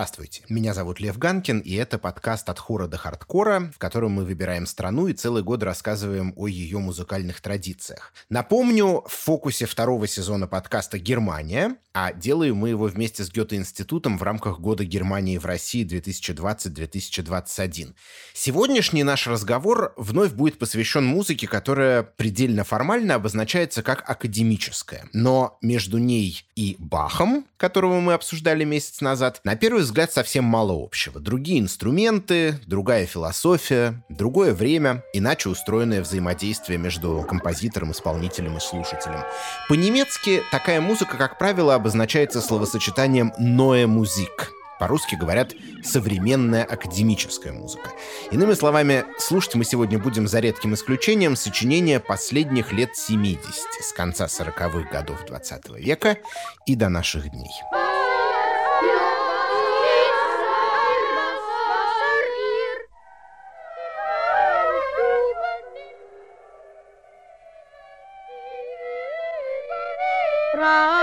Здравствуйте, меня зовут Лев Ганкин, и это подкаст «От хора до хардкора», в котором мы выбираем страну и целый год рассказываем о ее музыкальных традициях. Напомню, в фокусе второго сезона подкаста «Германия», а делаем мы его вместе с Гёте-институтом в рамках Года Германии в России 2020-2021. Сегодняшний наш разговор вновь будет посвящен музыке, которая предельно формально обозначается как академическая. Но между ней и Бахом, которого мы обсуждали месяц назад, на первый взгляд совсем мало общего. Другие инструменты, другая философия, другое время, иначе устроенное взаимодействие между композитором, исполнителем и слушателем. По-немецки такая музыка, как правило, обозначается словосочетанием «neue Musik». По-русски говорят «современная академическая музыка». Иными словами, слушать мы сегодня будем за редким исключением сочинения последних лет 70, с конца 40-х годов 20 века и до наших дней. ra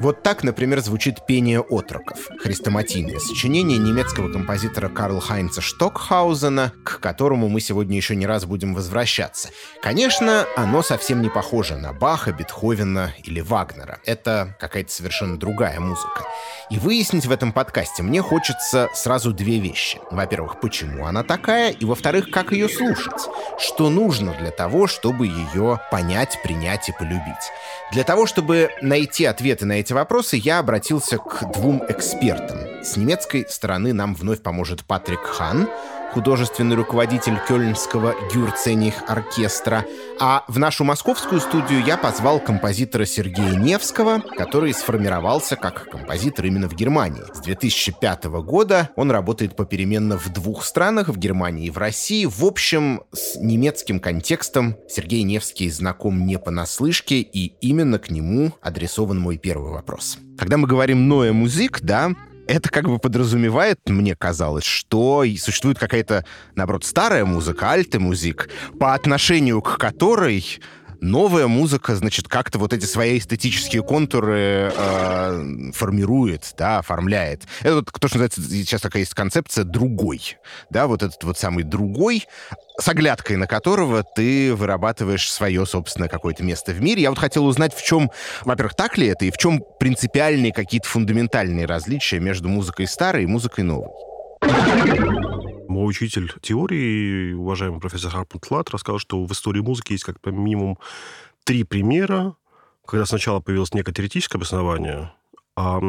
Вот так, например, звучит «Пение отроков» — хрестоматийное сочинение немецкого композитора Карл Хайнца Штокхаузена, к которому мы сегодня еще не раз будем возвращаться. Конечно, оно совсем не похоже на Баха, Бетховена или Вагнера. Это какая-то совершенно другая музыка. И выяснить в этом подкасте мне хочется сразу две вещи. Во-первых, почему она такая, и во-вторых, как ее слушать. Что нужно для того, чтобы ее понять, принять и полюбить. Для того, чтобы найти ответы на эти эти вопросы, я обратился к двум экспертам. С немецкой стороны нам вновь поможет Патрик Хан, художественный руководитель Кёльнского Гюрцених оркестра. А в нашу московскую студию я позвал композитора Сергея Невского, который сформировался как композитор именно в Германии. С 2005 года он работает попеременно в двух странах, в Германии и в России. В общем, с немецким контекстом Сергей Невский знаком не понаслышке, и именно к нему адресован мой первый вопрос. Когда мы говорим «ноя музык», да, это как бы подразумевает, мне казалось, что существует какая-то, наоборот, старая музыка, альте-музик, по отношению к которой новая музыка, значит, как-то вот эти свои эстетические контуры э, формирует, да, оформляет. Это вот то, что называется, сейчас такая есть концепция «другой». Да, вот этот вот самый «другой», с оглядкой на которого ты вырабатываешь свое собственное какое-то место в мире. Я вот хотел узнать, в чем, во-первых, так ли это, и в чем принципиальные какие-то фундаментальные различия между музыкой старой и музыкой новой. Мой учитель теории, уважаемый профессор Харпунт Лат, рассказал, что в истории музыки есть как минимум три примера, когда сначала появилось некое теоретическое обоснование, а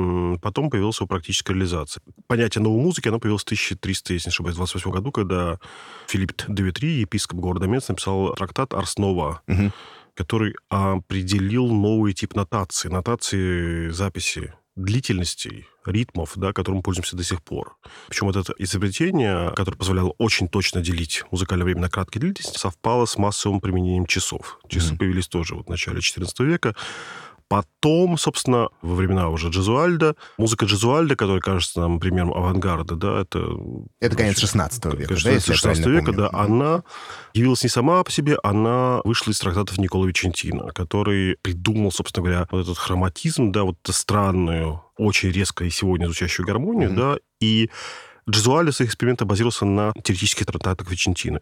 потом появилась его практическая реализация. Понятие новой музыки, оно появилось в 1300, если не ошибаюсь, 28 году, когда Филипп де Ветри, епископ города Мец, написал трактат «Арс Нова», угу. который определил новый тип нотации, нотации записи длительностей, ритмов, да, которым мы пользуемся до сих пор. Причем это изобретение, которое позволяло очень точно делить музыкальное время на краткие длительности, совпало с массовым применением часов. Часы mm-hmm. появились тоже вот в начале XIV века. Потом, собственно, во времена уже Джезуальда, музыка Джезуальда, которая кажется нам примером авангарда, да, это... Это конец 16 века, конечно, да, 16 века, да, она явилась не сама по себе, она вышла из трактатов Никола Вичентина, который придумал, собственно говоря, вот этот хроматизм, да, вот эту странную, очень резко и сегодня звучащую гармонию, mm-hmm. да, и Джезуальда своих экспериментов базировался на теоретических трактатах Вичентина.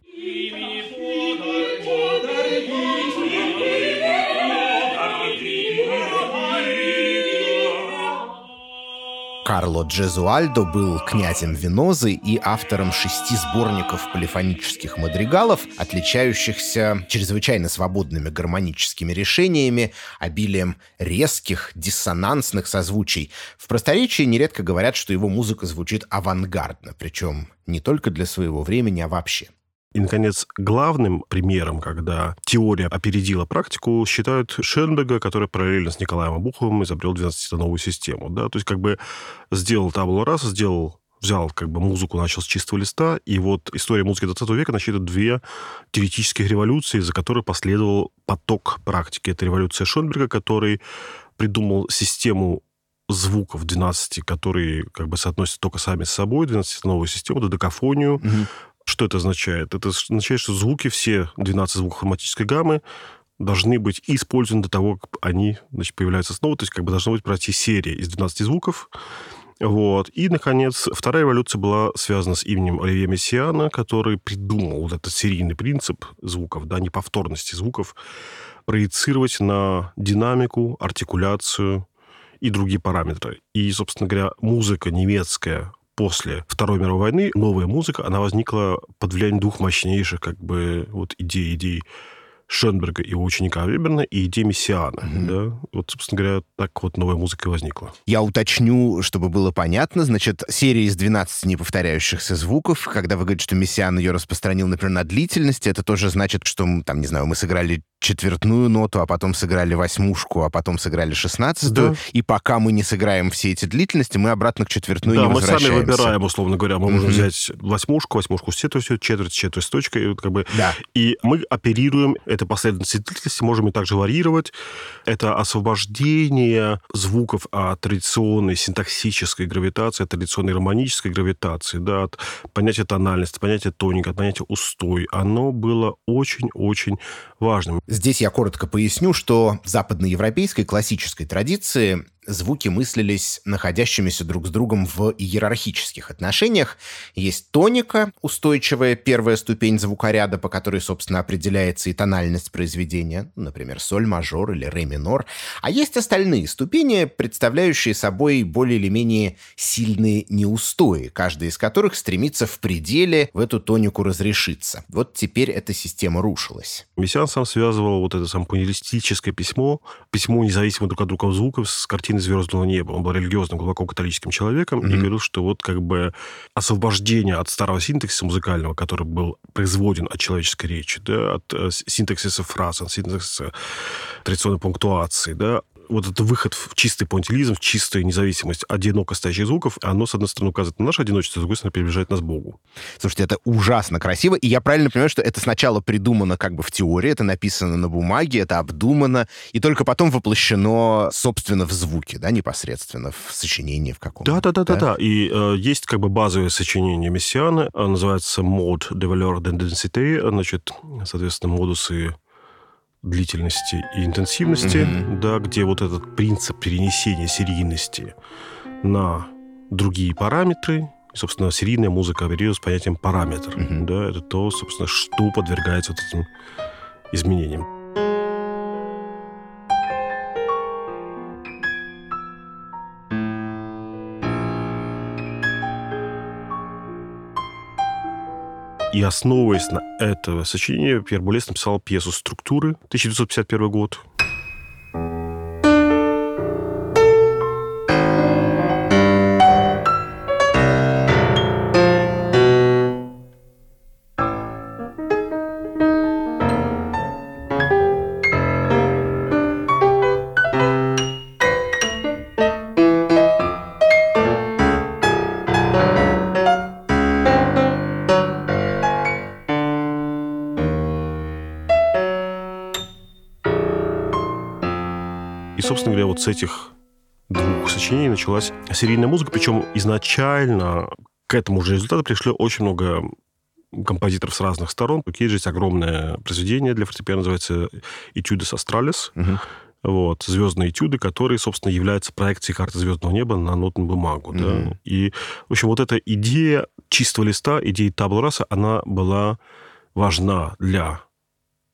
Карло Джезуальдо был князем Венозы и автором шести сборников полифонических мадригалов, отличающихся чрезвычайно свободными гармоническими решениями, обилием резких, диссонансных созвучий. В просторечии нередко говорят, что его музыка звучит авангардно, причем не только для своего времени, а вообще. И, наконец, главным примером, когда теория опередила практику, считают Шенберга, который параллельно с Николаем Обуховым изобрел 12-тоновую систему. Да? То есть как бы сделал табло раз, сделал взял как бы музыку, начал с чистого листа, и вот история музыки 20 века насчитывает две теоретических революции, за которой последовал поток практики. Это революция Шонберга, который придумал систему звуков 12, которые как бы соотносятся только сами с собой, 12-тоновую систему, додекафонию, угу. Что это означает? Это означает, что звуки, все 12 звуков хроматической гаммы, должны быть использованы до того, как они значит, появляются снова. То есть как бы должна быть пройти серия из 12 звуков. Вот. И, наконец, вторая эволюция была связана с именем Оливье Мессиана, который придумал вот этот серийный принцип звуков, да, неповторности звуков, проецировать на динамику, артикуляцию и другие параметры. И, собственно говоря, музыка немецкая после Второй мировой войны, новая музыка, она возникла под влиянием двух мощнейших как бы вот идей, идей Шенберга и его ученика Веберна и идеи Мессиана. Mm-hmm. Да? Вот, собственно говоря, так вот новая музыка и возникла. Я уточню, чтобы было понятно. Значит, серия из 12 неповторяющихся звуков. Когда вы говорите, что Мессиан ее распространил, например, на длительности, это тоже значит, что, там, не знаю, мы сыграли четвертную ноту, а потом сыграли восьмушку, а потом сыграли шестнадцатую, да. и пока мы не сыграем все эти длительности, мы обратно к четвертной да, не мы сами выбираем, условно говоря. Мы mm-hmm. можем взять восьмушку, восьмушку с четвертью, четверть, четверть с точкой, как бы, да. и мы оперируем этой последовательности длительности, можем и также варьировать. Это освобождение звуков от традиционной синтаксической гравитации, от традиционной романической гравитации, да, от понятия тональности, понятия тоника, от понятия устой. Оно было очень-очень важным. Здесь я коротко поясню, что в западноевропейской классической традиции звуки мыслились находящимися друг с другом в иерархических отношениях. Есть тоника, устойчивая первая ступень звукоряда, по которой, собственно, определяется и тональность произведения, например, соль мажор или ре минор. А есть остальные ступени, представляющие собой более или менее сильные неустои, каждая из которых стремится в пределе в эту тонику разрешиться. Вот теперь эта система рушилась. Мессиан сам связывал вот это сампунилистическое письмо, письмо независимо друг от друга звуков с картиной картины звездного неба. Он был религиозным, глубоко католическим человеком mm-hmm. и говорил, что вот как бы освобождение от старого синтаксиса музыкального, который был производен от человеческой речи, да, от э, синтаксиса фраз, от синтаксиса традиционной пунктуации, да, вот этот выход в чистый понтилизм, в чистую независимость одиноко стоящих звуков, оно, с одной стороны, указывает на наше одиночество, с другой стороны, приближает нас к Богу. Слушайте, это ужасно красиво, и я правильно понимаю, что это сначала придумано как бы в теории, это написано на бумаге, это обдумано, и только потом воплощено, собственно, в звуке, да, непосредственно, в сочинении в каком-то. Да-да-да-да-да. И э, есть как бы базовое сочинение Мессиана, называется «Mode de valeur d'intensité», значит, соответственно, модусы длительности и интенсивности, mm-hmm. да, где вот этот принцип перенесения серийности на другие параметры, собственно, серийная музыка оперирует с понятием параметр, mm-hmm. да, это то, собственно, что подвергается вот этим изменениям. И основываясь на это сочинение, Пьер Булес написал пьесу «Структуры» 1951 год, вот с этих двух сочинений началась серийная музыка, причем изначально к этому же результату пришли очень много композиторов с разных сторон. У Кейджа есть огромное произведение для фортепиано, называется «Etudes Australes». Угу. Вот, звездные этюды, которые, собственно, являются проекцией карты звездного неба на нотную бумагу. Mm-hmm. Да? И, в общем, вот эта идея чистого листа, идея табула раса, она была важна для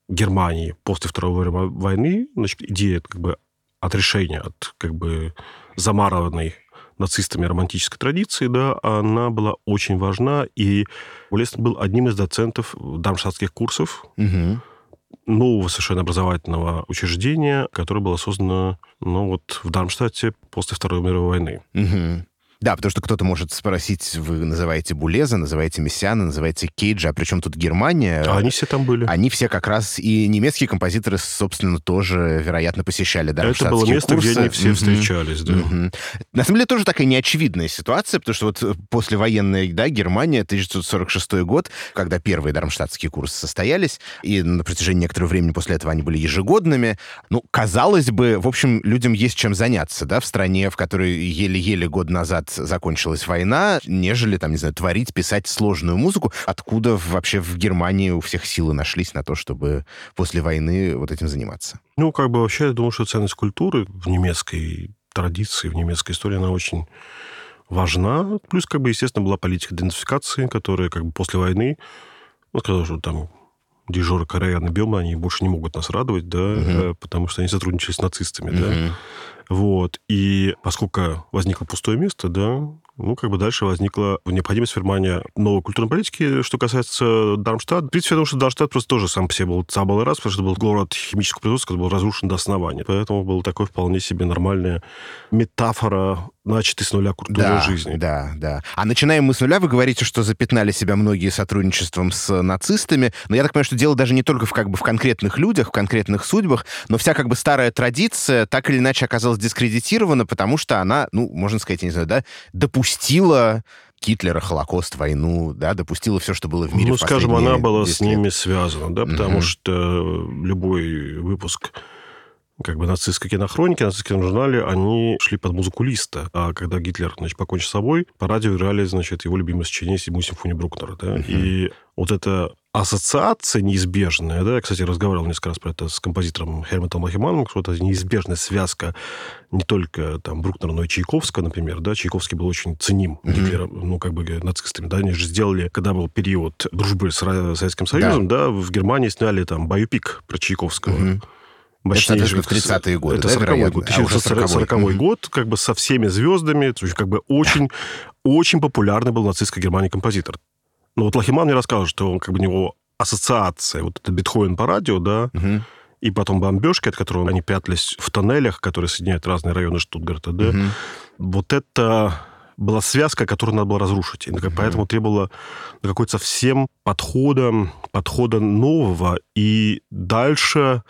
Германии после Второй мировой войны. Значит, идея как бы отрешения от как бы замарованной нацистами романтической традиции, да, она была очень важна, и Лестер был одним из доцентов дармштадтских курсов угу. нового совершенно образовательного учреждения, которое было создано ну, вот, в Дармштадте после Второй мировой войны. Угу. Да, потому что кто-то может спросить, вы называете Булеза, называете Мессиана, называете Кейджа, а при чем тут Германия? А они все там были. Они все как раз и немецкие композиторы, собственно, тоже, вероятно, посещали да, Это было место, курсы. где они все mm-hmm. встречались, да. Mm-hmm. На самом деле тоже такая неочевидная ситуация, потому что вот послевоенная, да, Германия, 1946 год, когда первые дармштадтские курсы состоялись, и на протяжении некоторого времени после этого они были ежегодными, ну, казалось бы, в общем, людям есть чем заняться, да, в стране, в которой еле-еле год назад закончилась война, нежели, там, не знаю, творить, писать сложную музыку. Откуда вообще в Германии у всех силы нашлись на то, чтобы после войны вот этим заниматься? Ну, как бы вообще, я думаю, что ценность культуры в немецкой традиции, в немецкой истории, она очень важна. Плюс, как бы, естественно, была политика идентификации, которая как бы после войны, ну, сказал, что там Дижор, Кореян и Бема, они больше не могут нас радовать, да, угу. потому что они сотрудничали с нацистами, угу. да. Вот. И поскольку возникло пустое место, да, ну, как бы дальше возникла необходимость формирования новой культурной политики. Что касается Дармштадта, в принципе, я думаю, что Дармштадт просто тоже сам по себе был цабалый раз, потому что это был город химического производства, который был разрушен до основания. Поэтому был такой вполне себе нормальная метафора начатой с нуля культуры да, жизни. Да, да. А начинаем мы с нуля. Вы говорите, что запятнали себя многие сотрудничеством с нацистами. Но я так понимаю, что дело даже не только в, как бы, в конкретных людях, в конкретных судьбах, но вся как бы старая традиция так или иначе оказалась дискредитирована, потому что она, ну, можно сказать, я не знаю, да, допустила Гитлера, Холокост, войну, да, допустила все, что было в мире. Ну, в скажем, она была с ними связана, да, потому mm-hmm. что любой выпуск как бы нацистской кинохроники, нацистском журнале, они шли под музыку Листа. А когда Гитлер, значит, покончил с собой, по радио играли, значит, его любимое сочинение «Седьмую симфонию Брукнера». Да? Uh-huh. И вот эта ассоциация неизбежная, да, я, кстати, разговаривал несколько раз про это с композитором Хельмутом Махиманом, что это неизбежная связка не только там Брукнера, но и Чайковского, например, да, Чайковский был очень ценим mm-hmm. Гитлером, ну, как бы нацистами, да, они же сделали, когда был период дружбы с Советским Союзом, да, да в Германии сняли там «Баюпик» про Чайковского. Mm-hmm мощнейший. Это, в 30-е годы, Это да, 40-й год. 1940 а год, как бы со всеми звездами, как бы очень, очень популярный был нацистской Германии композитор. Но вот Лахиман мне рассказывал, что он, как бы, у него ассоциация, вот это Бетховен по радио, да, угу. и потом бомбежки, от которого они прятались в тоннелях, которые соединяют разные районы Штутгарта, да, угу. вот это была связка, которую надо было разрушить. И mm поэтому требовало какой-то совсем подхода, подхода нового. И дальше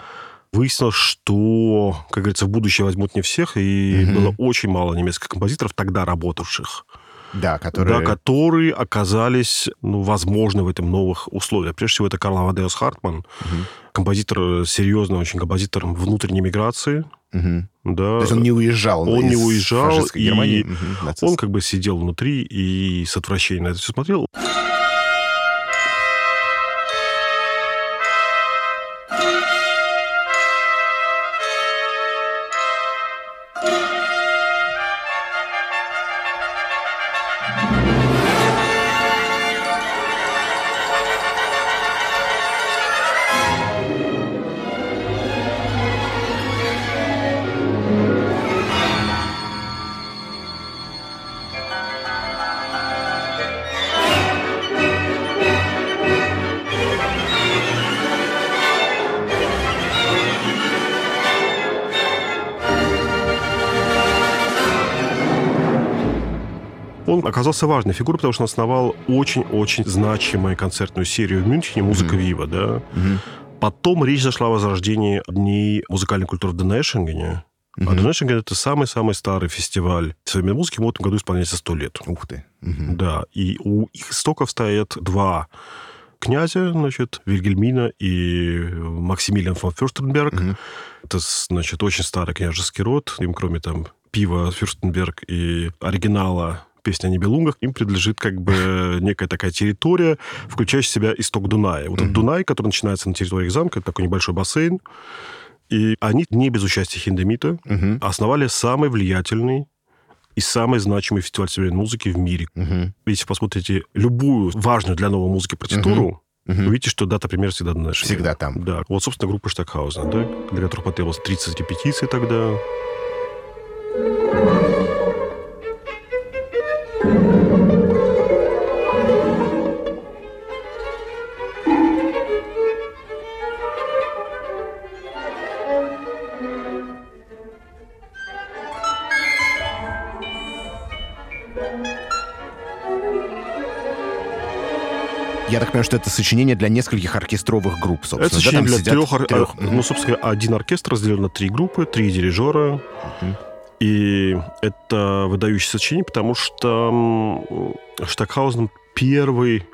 Выяснилось, что, как говорится, в будущее возьмут не всех, и угу. было очень мало немецких композиторов, тогда работавших. Да, которые... Да, которые оказались, ну, возможны в этом новых условиях. Прежде всего, это Карл Амадеус Хартман, угу. композитор, серьезный очень композитор внутренней миграции. Угу. Да. То есть он не уезжал Он не уезжал, и угу, он как бы сидел внутри и с отвращением на это все смотрел. Он оказался важной фигурой, потому что он основал очень-очень значимую концертную серию в Мюнхене «Музыка mm-hmm. Вива». Да? Mm-hmm. Потом речь зашла о возрождении Дней музыкальной культуры в Денешингене. Mm-hmm. А Денешинген – это самый-самый старый фестиваль современной музыки. Ему в этом году исполняется сто лет. Ух ты. Mm-hmm. Да. И у их истоков стоят два князя, значит, Вильгельмина и Максимилиан фон Фюрстенберг. Mm-hmm. Это, значит, очень старый княжеский род. Им, кроме там пива Фюрстенберг и оригинала песня о Нибелунгах, им принадлежит как бы некая такая территория, включающая в себя исток Дуная. Вот mm-hmm. этот Дунай, который начинается на территории замка, это такой небольшой бассейн, и они не без участия Хиндемита mm-hmm. основали самый влиятельный и самый значимый фестиваль современной музыки в мире. Если посмотрите любую важную для новой музыки партитуру. Uh-huh. Увидите, что дата пример всегда на Всегда там. Да. Вот, собственно, группа Штакхаузена, да, для которых потребовалось 30 репетиций тогда. Я так понимаю, что это сочинение для нескольких оркестровых групп, собственно. Это сочинение да, для трех, трех. Ну, собственно, один оркестр разделен на три группы, три дирижера. Угу. И это выдающееся сочинение, потому что Штакхаузен первый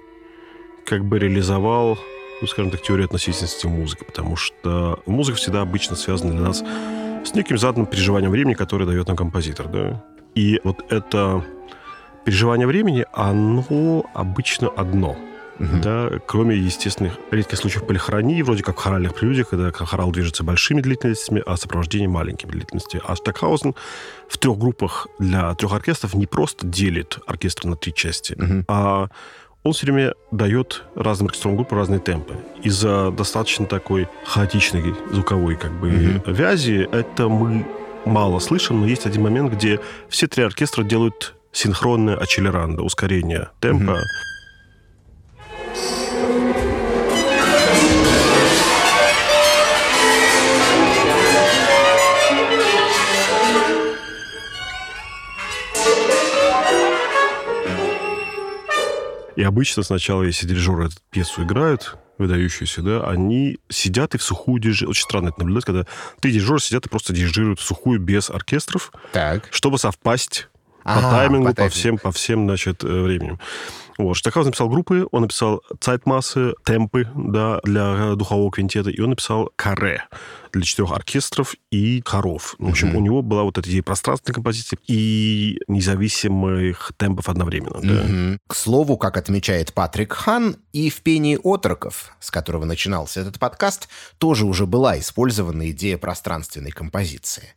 как бы реализовал, ну, скажем так, теорию относительности музыки, потому что музыка всегда обычно связана для нас с неким заданным переживанием времени, которое дает нам композитор, да. И вот это переживание времени, оно обычно одно – Угу. Да, кроме естественных редких случаев полихронии, вроде как в хоральных прелюдиях, когда хорал движется большими длительностями, а сопровождение маленькими длительностями. А Штокхаузен в трех группах для трех оркестров не просто делит оркестр на три части, угу. а он все время дает разным оркестровым группам разные темпы. Из-за достаточно такой хаотичной звуковой как бы mm вязи это мы мало слышим, но есть один момент, где все три оркестра делают синхронное акселерандо, ускорение темпа. mm И обычно сначала, если дирижеры эту пьесу играют, выдающуюся, да, они сидят и в сухую дирижируют. Очень странно это наблюдать, когда три дирижера сидят и просто дирижируют в сухую без оркестров, так. чтобы совпасть ага, по таймингу, по, по всем, по всем, значит, э, временем. Вот. Штокхаузен написал группы, он написал цайтмассы, темпы да, для духового квинтета, и он написал каре для четырех оркестров и хоров. В общем, mm-hmm. у него была вот эта идея пространственной композиции и независимых темпов одновременно. Mm-hmm. Да. К слову, как отмечает Патрик Хан, и в «Пении отроков», с которого начинался этот подкаст, тоже уже была использована идея пространственной композиции.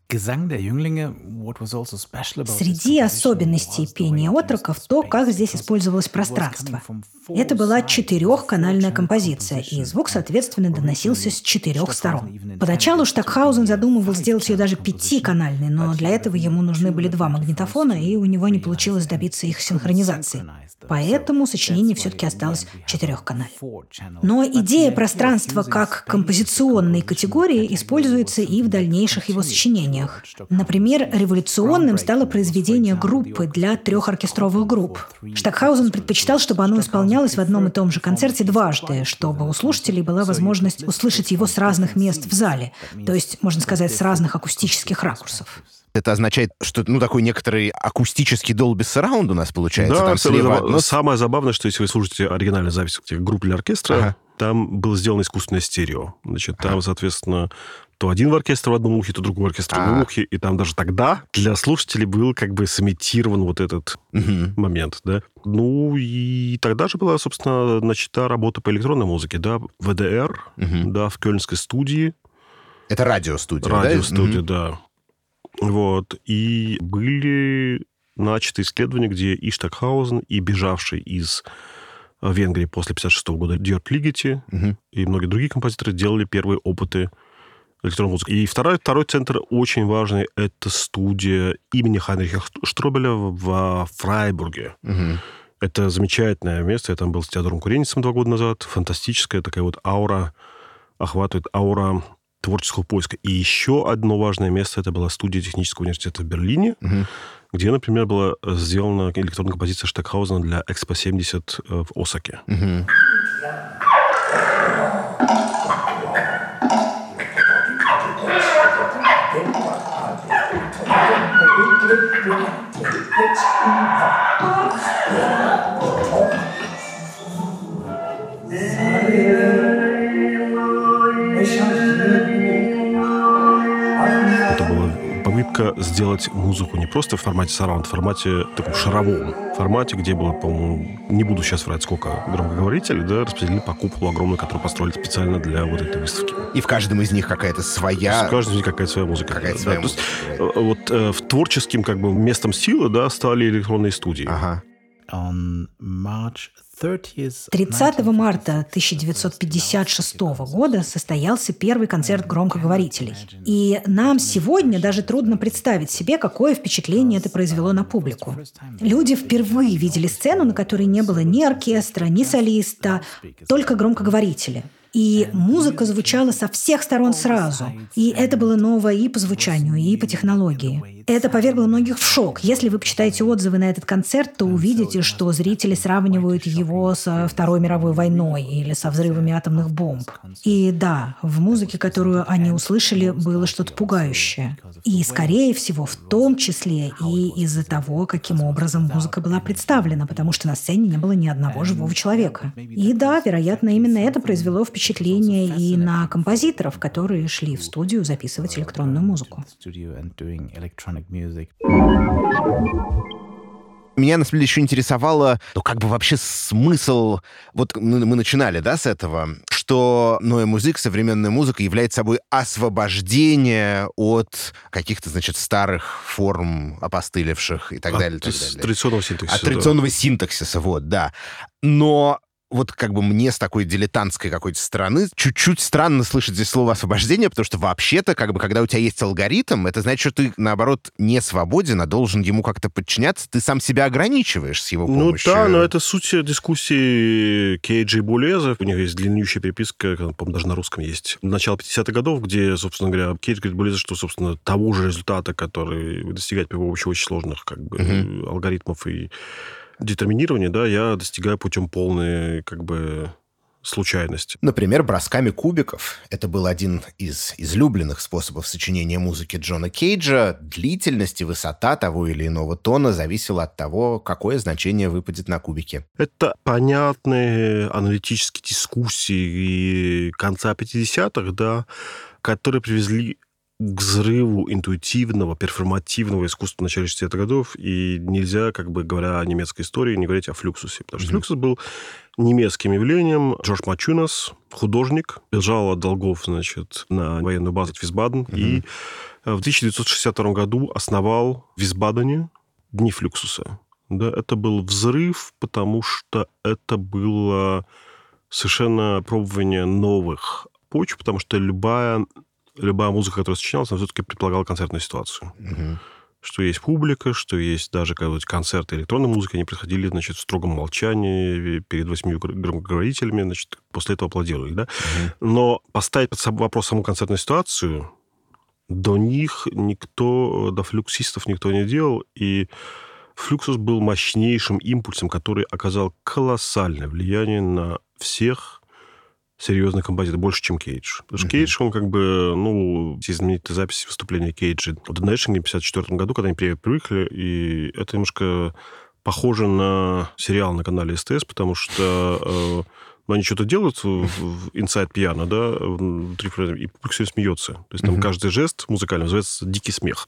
Среди особенностей пения отроков то, как здесь использовалось пространство. Это была четырехканальная композиция, и звук, соответственно, доносился с четырех сторон. Поначалу Штокхаузен задумывал сделать ее даже пятиканальной, но для этого ему нужны были два магнитофона, и у него не получилось добиться их синхронизации. Поэтому сочинение все-таки осталось четырехканальным. Но идея пространства как композиционной категории используется и в дальнейших его сочинениях. Например, революционным стало произведение группы для трехоркестровых групп. Штокхаузен предпочитал, чтобы оно исполнялось в одном и том же концерте дважды, чтобы у слушателей была возможность услышать его с разных мест в зале, то есть, можно сказать, с разных акустических ракурсов. Это означает, что ну такой некоторый акустический Dolby Surround у нас получается. Да, там слева одно... самое забавное, что если вы слушаете оригинальную запись группы или оркестра, ага. там было сделано искусственное стерео. Значит, там, ага. соответственно, то один в оркестр в одном ухе, то другой оркестр в другом а. ухе. И там даже тогда для слушателей был как бы сымитирован вот этот угу. момент, да. Ну, и тогда же была, собственно, начата работа по электронной музыке, да, ВДР, угу. да, в Кёльнской студии. Это радиостудия, Радиостудия, да? да. Вот. И были начаты исследования, где и Штокхаузен, и бежавший из Венгрии после 56 года Дьорк Лигити угу. и многие другие композиторы делали первые опыты электронной музыки. И второй, второй центр очень важный – это студия имени Хайнриха Штробеля в Фрайбурге. Угу. Это замечательное место. Я там был с Теодором Куреницем два года назад. Фантастическая такая вот аура, охватывает аура творческого поиска. И еще одно важное место это была студия технического университета в Берлине, угу. где, например, была сделана электронная композиция Штекхаузена для Экспо 70 э, в Осаке. Угу. Попытка сделать музыку не просто в формате сараунд, в формате таком шаровом формате, где было, по-моему, не буду сейчас врать, сколько громкоговорителей, да, распределили по куполу огромную, которую построили специально для вот этой выставки. И в каждом из них какая-то своя... В каждом из них какая-то своя музыка. Какая-то да, своя да. музыка. есть, э, вот э, в творческим как бы местом силы, да, стали электронные студии. Ага. 30 марта 1956 года состоялся первый концерт громкоговорителей. И нам сегодня даже трудно представить себе, какое впечатление это произвело на публику. Люди впервые видели сцену, на которой не было ни оркестра, ни солиста, только громкоговорители – и музыка звучала со всех сторон сразу. И это было новое и по звучанию, и по технологии. Это повергло многих в шок. Если вы почитаете отзывы на этот концерт, то увидите, что зрители сравнивают его со Второй мировой войной или со взрывами атомных бомб. И да, в музыке, которую они услышали, было что-то пугающее. И, скорее всего, в том числе и из-за того, каким образом музыка была представлена, потому что на сцене не было ни одного живого человека. И да, вероятно, именно это произвело впечатление впечатление и на композиторов, которые шли в студию записывать электронную музыку. Меня, на самом деле, еще интересовало, ну, как бы вообще смысл... Вот мы, мы начинали, да, с этого, что Ноя Музык, современная музыка, является собой освобождение от каких-то, значит, старых форм опостылевших и так От далее. так далее. традиционного синтаксиса. От да. традиционного синтаксиса, вот, да. Но вот как бы мне с такой дилетантской какой-то стороны чуть-чуть странно слышать здесь слово освобождение, потому что вообще-то, как бы, когда у тебя есть алгоритм, это значит, что ты, наоборот, не свободен, а должен ему как-то подчиняться, ты сам себя ограничиваешь с его Ну помощью. да, но это суть дискуссии Кейджа и Булеза. У них есть длиннющая переписка, по-моему, даже на русском есть. Начало 50-х годов, где, собственно говоря, Кейдж говорит Булеза, что, собственно, того же результата, который вы достигаете при помощи очень сложных как бы, Мгм. алгоритмов и детерминирования, да, я достигаю путем полной как бы случайности. Например, бросками кубиков. Это был один из излюбленных способов сочинения музыки Джона Кейджа. Длительность и высота того или иного тона зависела от того, какое значение выпадет на кубике. Это понятные аналитические дискуссии конца 50-х, да, которые привезли к взрыву интуитивного, перформативного искусства в начале 60-х годов, и нельзя, как бы говоря о немецкой истории, не говорить о флюксусе, потому что Мгм. флюксус был немецким явлением. Джордж Мачунас, художник, бежал от долгов, значит, на военную базу в Висбаден, и э, в 1962 году основал в Висбадене Дни флюксуса. Да, это был взрыв, потому что это было совершенно пробование новых почв, потому что любая, любая музыка, которая сочинялась, она все-таки предполагала концертную ситуацию. Мгм. Что есть публика, что есть даже вот концерты электронной музыки, они происходили, значит, в строгом молчании перед восьми гр- громкоговорителями, значит, после этого аплодировали, да. Мгм. Но поставить под вопрос саму концертную ситуацию до них никто, до флюксистов никто не делал, и флюксус был мощнейшим импульсом, который оказал колоссальное влияние на всех серьезных композиторов, больше, чем Кейдж. Потому что. Кейдж, он как бы, ну, есть знаменитые записи выступления Кейджа в Nation в 54 году, когда они при- приехали, и это немножко похоже на сериал на канале СТС, потому что э, ну, они что-то делают в Inside Piano, да, внутри, и публика все смеется. То есть там Мгм. каждый жест музыкальный называется «дикий смех».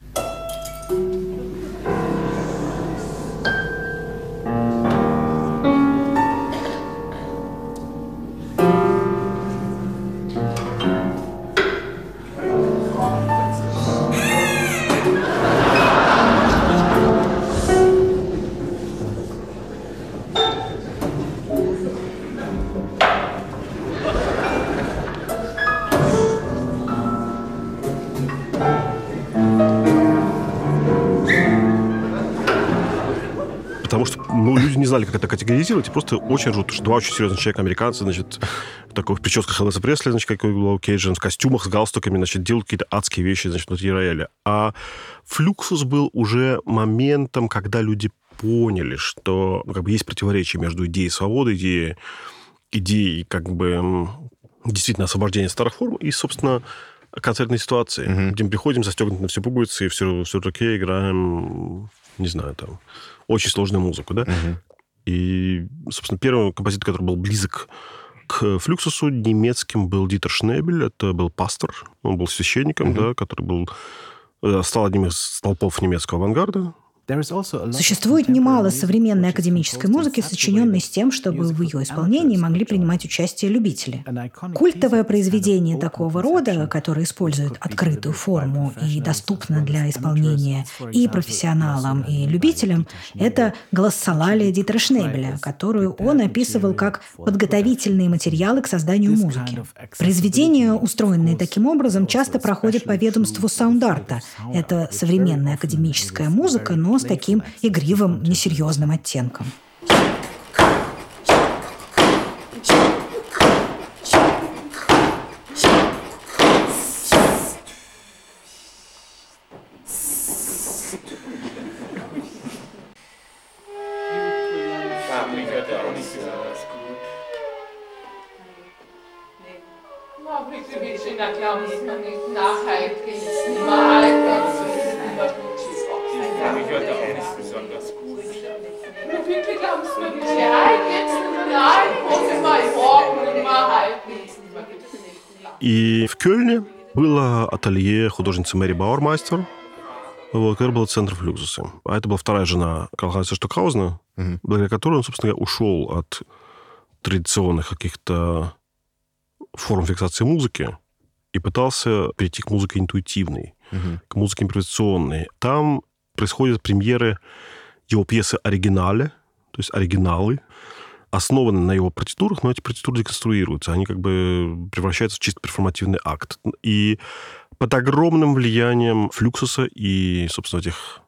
Потому что ну, люди не знали, как это категоризировать, и просто очень ржут. Что два очень серьезных человека, американцы, значит, в такой в прическах Элвиса Пресли, значит, как у Кейджа, в костюмах с галстуками, значит, делают какие-то адские вещи, значит, внутри рояля. А флюксус был уже моментом, когда люди поняли, что ну, как бы есть противоречие между идеей свободы, идеей, идеей как бы действительно освобождения старых форм и, собственно, концертной ситуации, Мгм. где мы приходим, застегнуты на все пуговицы, и все, все окей, играем, не знаю, там, очень сложную музыку, да? Мгм. И, собственно, первый композитор, который был близок к флюксусу немецким, был Дитер Шнебель. Это был пастор, он был священником, Мгм. да, который был э, стал одним из столпов немецкого авангарда. Существует немало современной академической музыки, сочиненной с тем, чтобы в ее исполнении могли принимать участие любители. Культовое произведение такого рода, которое использует открытую форму и доступно для исполнения и профессионалам, и любителям, это «Глоссолалия Дитера Шнебеля», которую он описывал как подготовительные материалы к созданию музыки. Произведения, устроенные таким образом, часто проходят по ведомству саундарта. Это современная академическая музыка, но с таким игривым, несерьезным оттенком. Художницы Мэри Бауэрмайстер. вот, который был центр флюксуса. А это была вторая жена Карл-Хайнца Штокхаузена, Мгм. благодаря которой он, собственно говоря, ушел от традиционных каких-то форм фиксации музыки и пытался перейти к музыке интуитивной, Мгм. к музыке импровизационной. Там происходят премьеры его пьесы «Оригинале», то есть оригиналы, основаны на его партитурах, но эти партитуры деконструируются. Они как бы превращаются в чисто перформативный акт. И под огромным влиянием флюксуса и, собственно, этих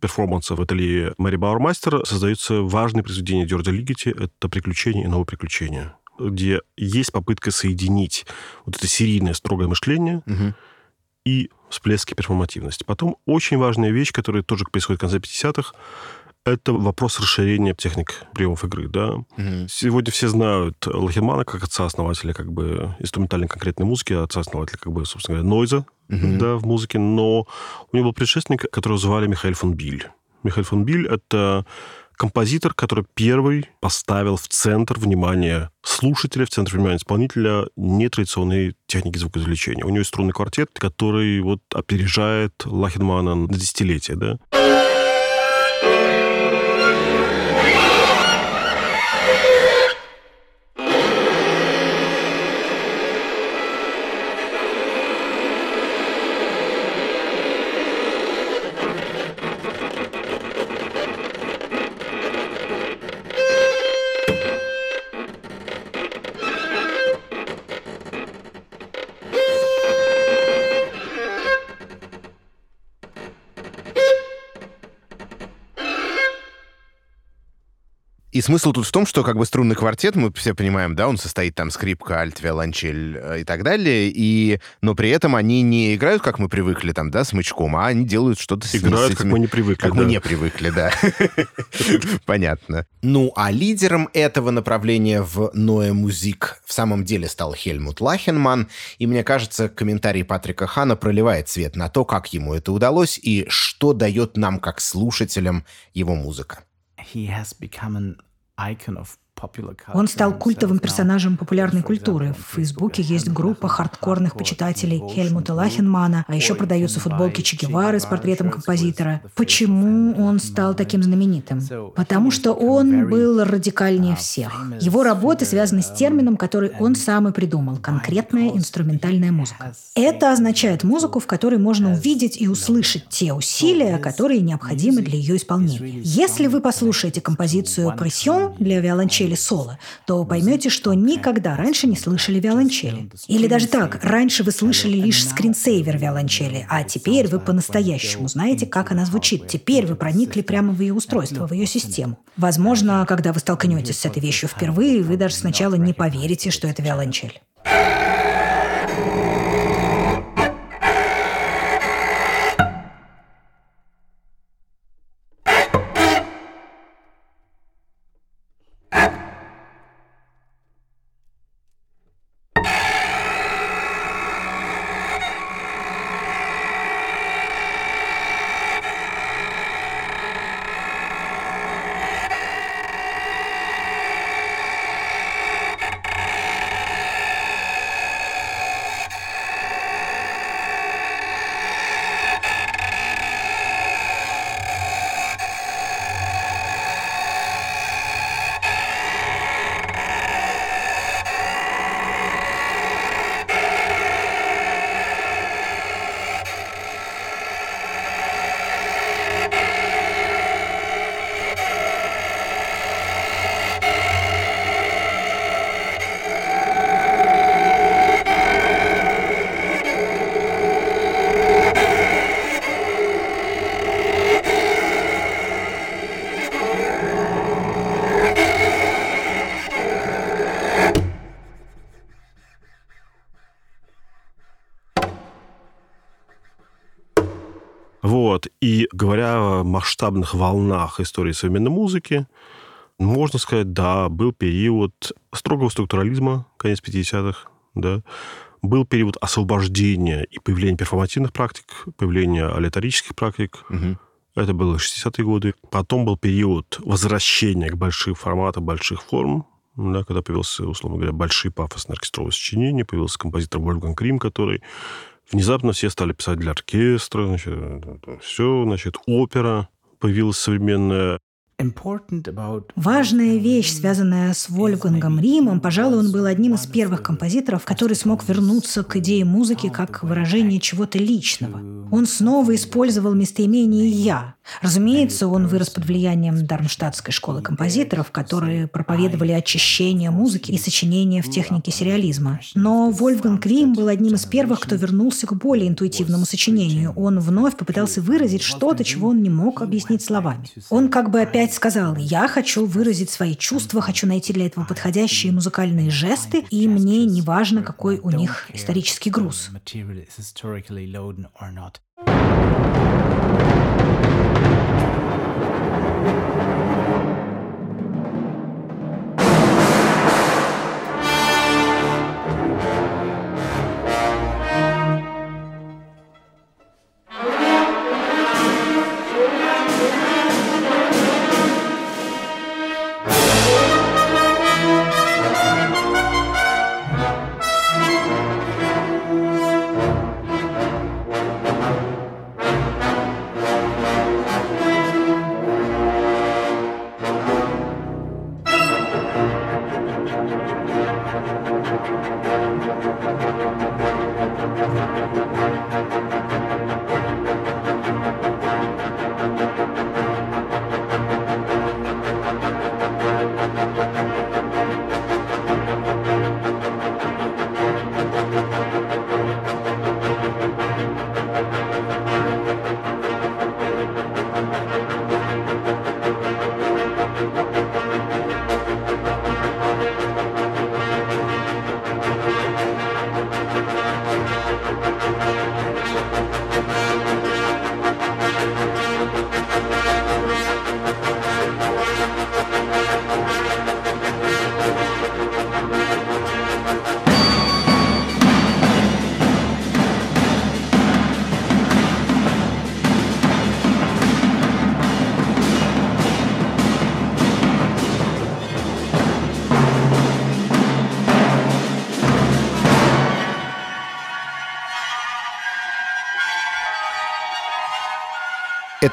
перформансов в ателье Мэри Бауэрмастер создаются важные произведения Дёрда Лигити. Это «Приключения и новые приключения», где есть попытка соединить вот это серийное строгое мышление Мгм. и всплески перформативности. Потом очень важная вещь, которая тоже происходит в конце 50-х, это вопрос расширения техник приемов игры. Да? Мгм. Сегодня все знают Лахермана как отца-основателя как бы инструментальной конкретной музыки, отца-основателя как бы, собственно говоря, нойза Мгм. да, в музыке, но у него был предшественник, которого звали Михаил фон Биль. Михаил фон Биль — это композитор, который первый поставил в центр внимания слушателя, в центр внимания исполнителя нетрадиционные техники звукоизвлечения. У него есть струнный квартет, который вот опережает Лахенмана на десятилетия, да. И смысл тут в том, что как бы струнный квартет, мы все понимаем, да, он состоит там скрипка, альт, виолончель э, и так далее, и, но при этом они не играют, как мы привыкли там, да, смычком, а они делают что-то с- Играют, с как мы не привыкли. Как да. мы не привыкли, да. Понятно. Ну, а лидером этого направления в Ноэ Музик в самом деле стал Хельмут Лахенман, и мне кажется, комментарий Патрика Хана проливает свет на то, как ему это удалось и что дает нам, как слушателям, его музыка. icon of Он стал культовым персонажем популярной культуры. В Фейсбуке есть группа хардкорных почитателей Хельмута Лахенмана, а еще продаются футболки Че Гевары с портретом композитора. Почему он стал таким знаменитым? Потому что он был радикальнее всех. Его работы связаны с термином, который он сам и придумал – конкретная инструментальная музыка. Это означает музыку, в которой можно увидеть и услышать те усилия, которые необходимы для ее исполнения. Если вы послушаете композицию «Прессион» для виолончели соло, то поймете, что никогда раньше не слышали виолончели. Или даже так, раньше вы слышали лишь скринсейвер виолончели, а теперь вы по-настоящему знаете, как она звучит. Теперь вы проникли прямо в ее устройство, в ее систему. Возможно, когда вы столкнетесь с этой вещью впервые, вы даже сначала не поверите, что это виолончель. Масштабных волнах истории современной музыки, можно сказать, да, был период строгого структурализма, конец 50-х, да, был период освобождения и появления перформативных практик, появления аллиторических практик. Мгм. Это было 60-е годы. Потом был период возвращения к большим форматам, больших форм, да, когда появился, условно говоря, большие пафосные оркестровые сочинения, появился композитор Вольфган Крим, который Внезапно все стали писать для оркестра, значит, все, значит, опера появилась современная. Важная вещь, связанная с Вольфгангом Римом, пожалуй, он был одним из первых композиторов, который смог вернуться к идее музыки как выражение чего-то личного. Он снова использовал местоимение «я». Разумеется, он вырос под влиянием Дармштадтской школы композиторов, которые проповедовали очищение музыки и сочинения в технике сериализма. Но Вольфганг Рим был одним из первых, кто вернулся к более интуитивному сочинению. Он вновь попытался выразить что-то, чего он не мог объяснить словами. Он как бы опять сказал «я хочу выразить свои чувства, хочу найти для этого подходящие музыкальные жесты, и мне не важно, какой у них исторический груз».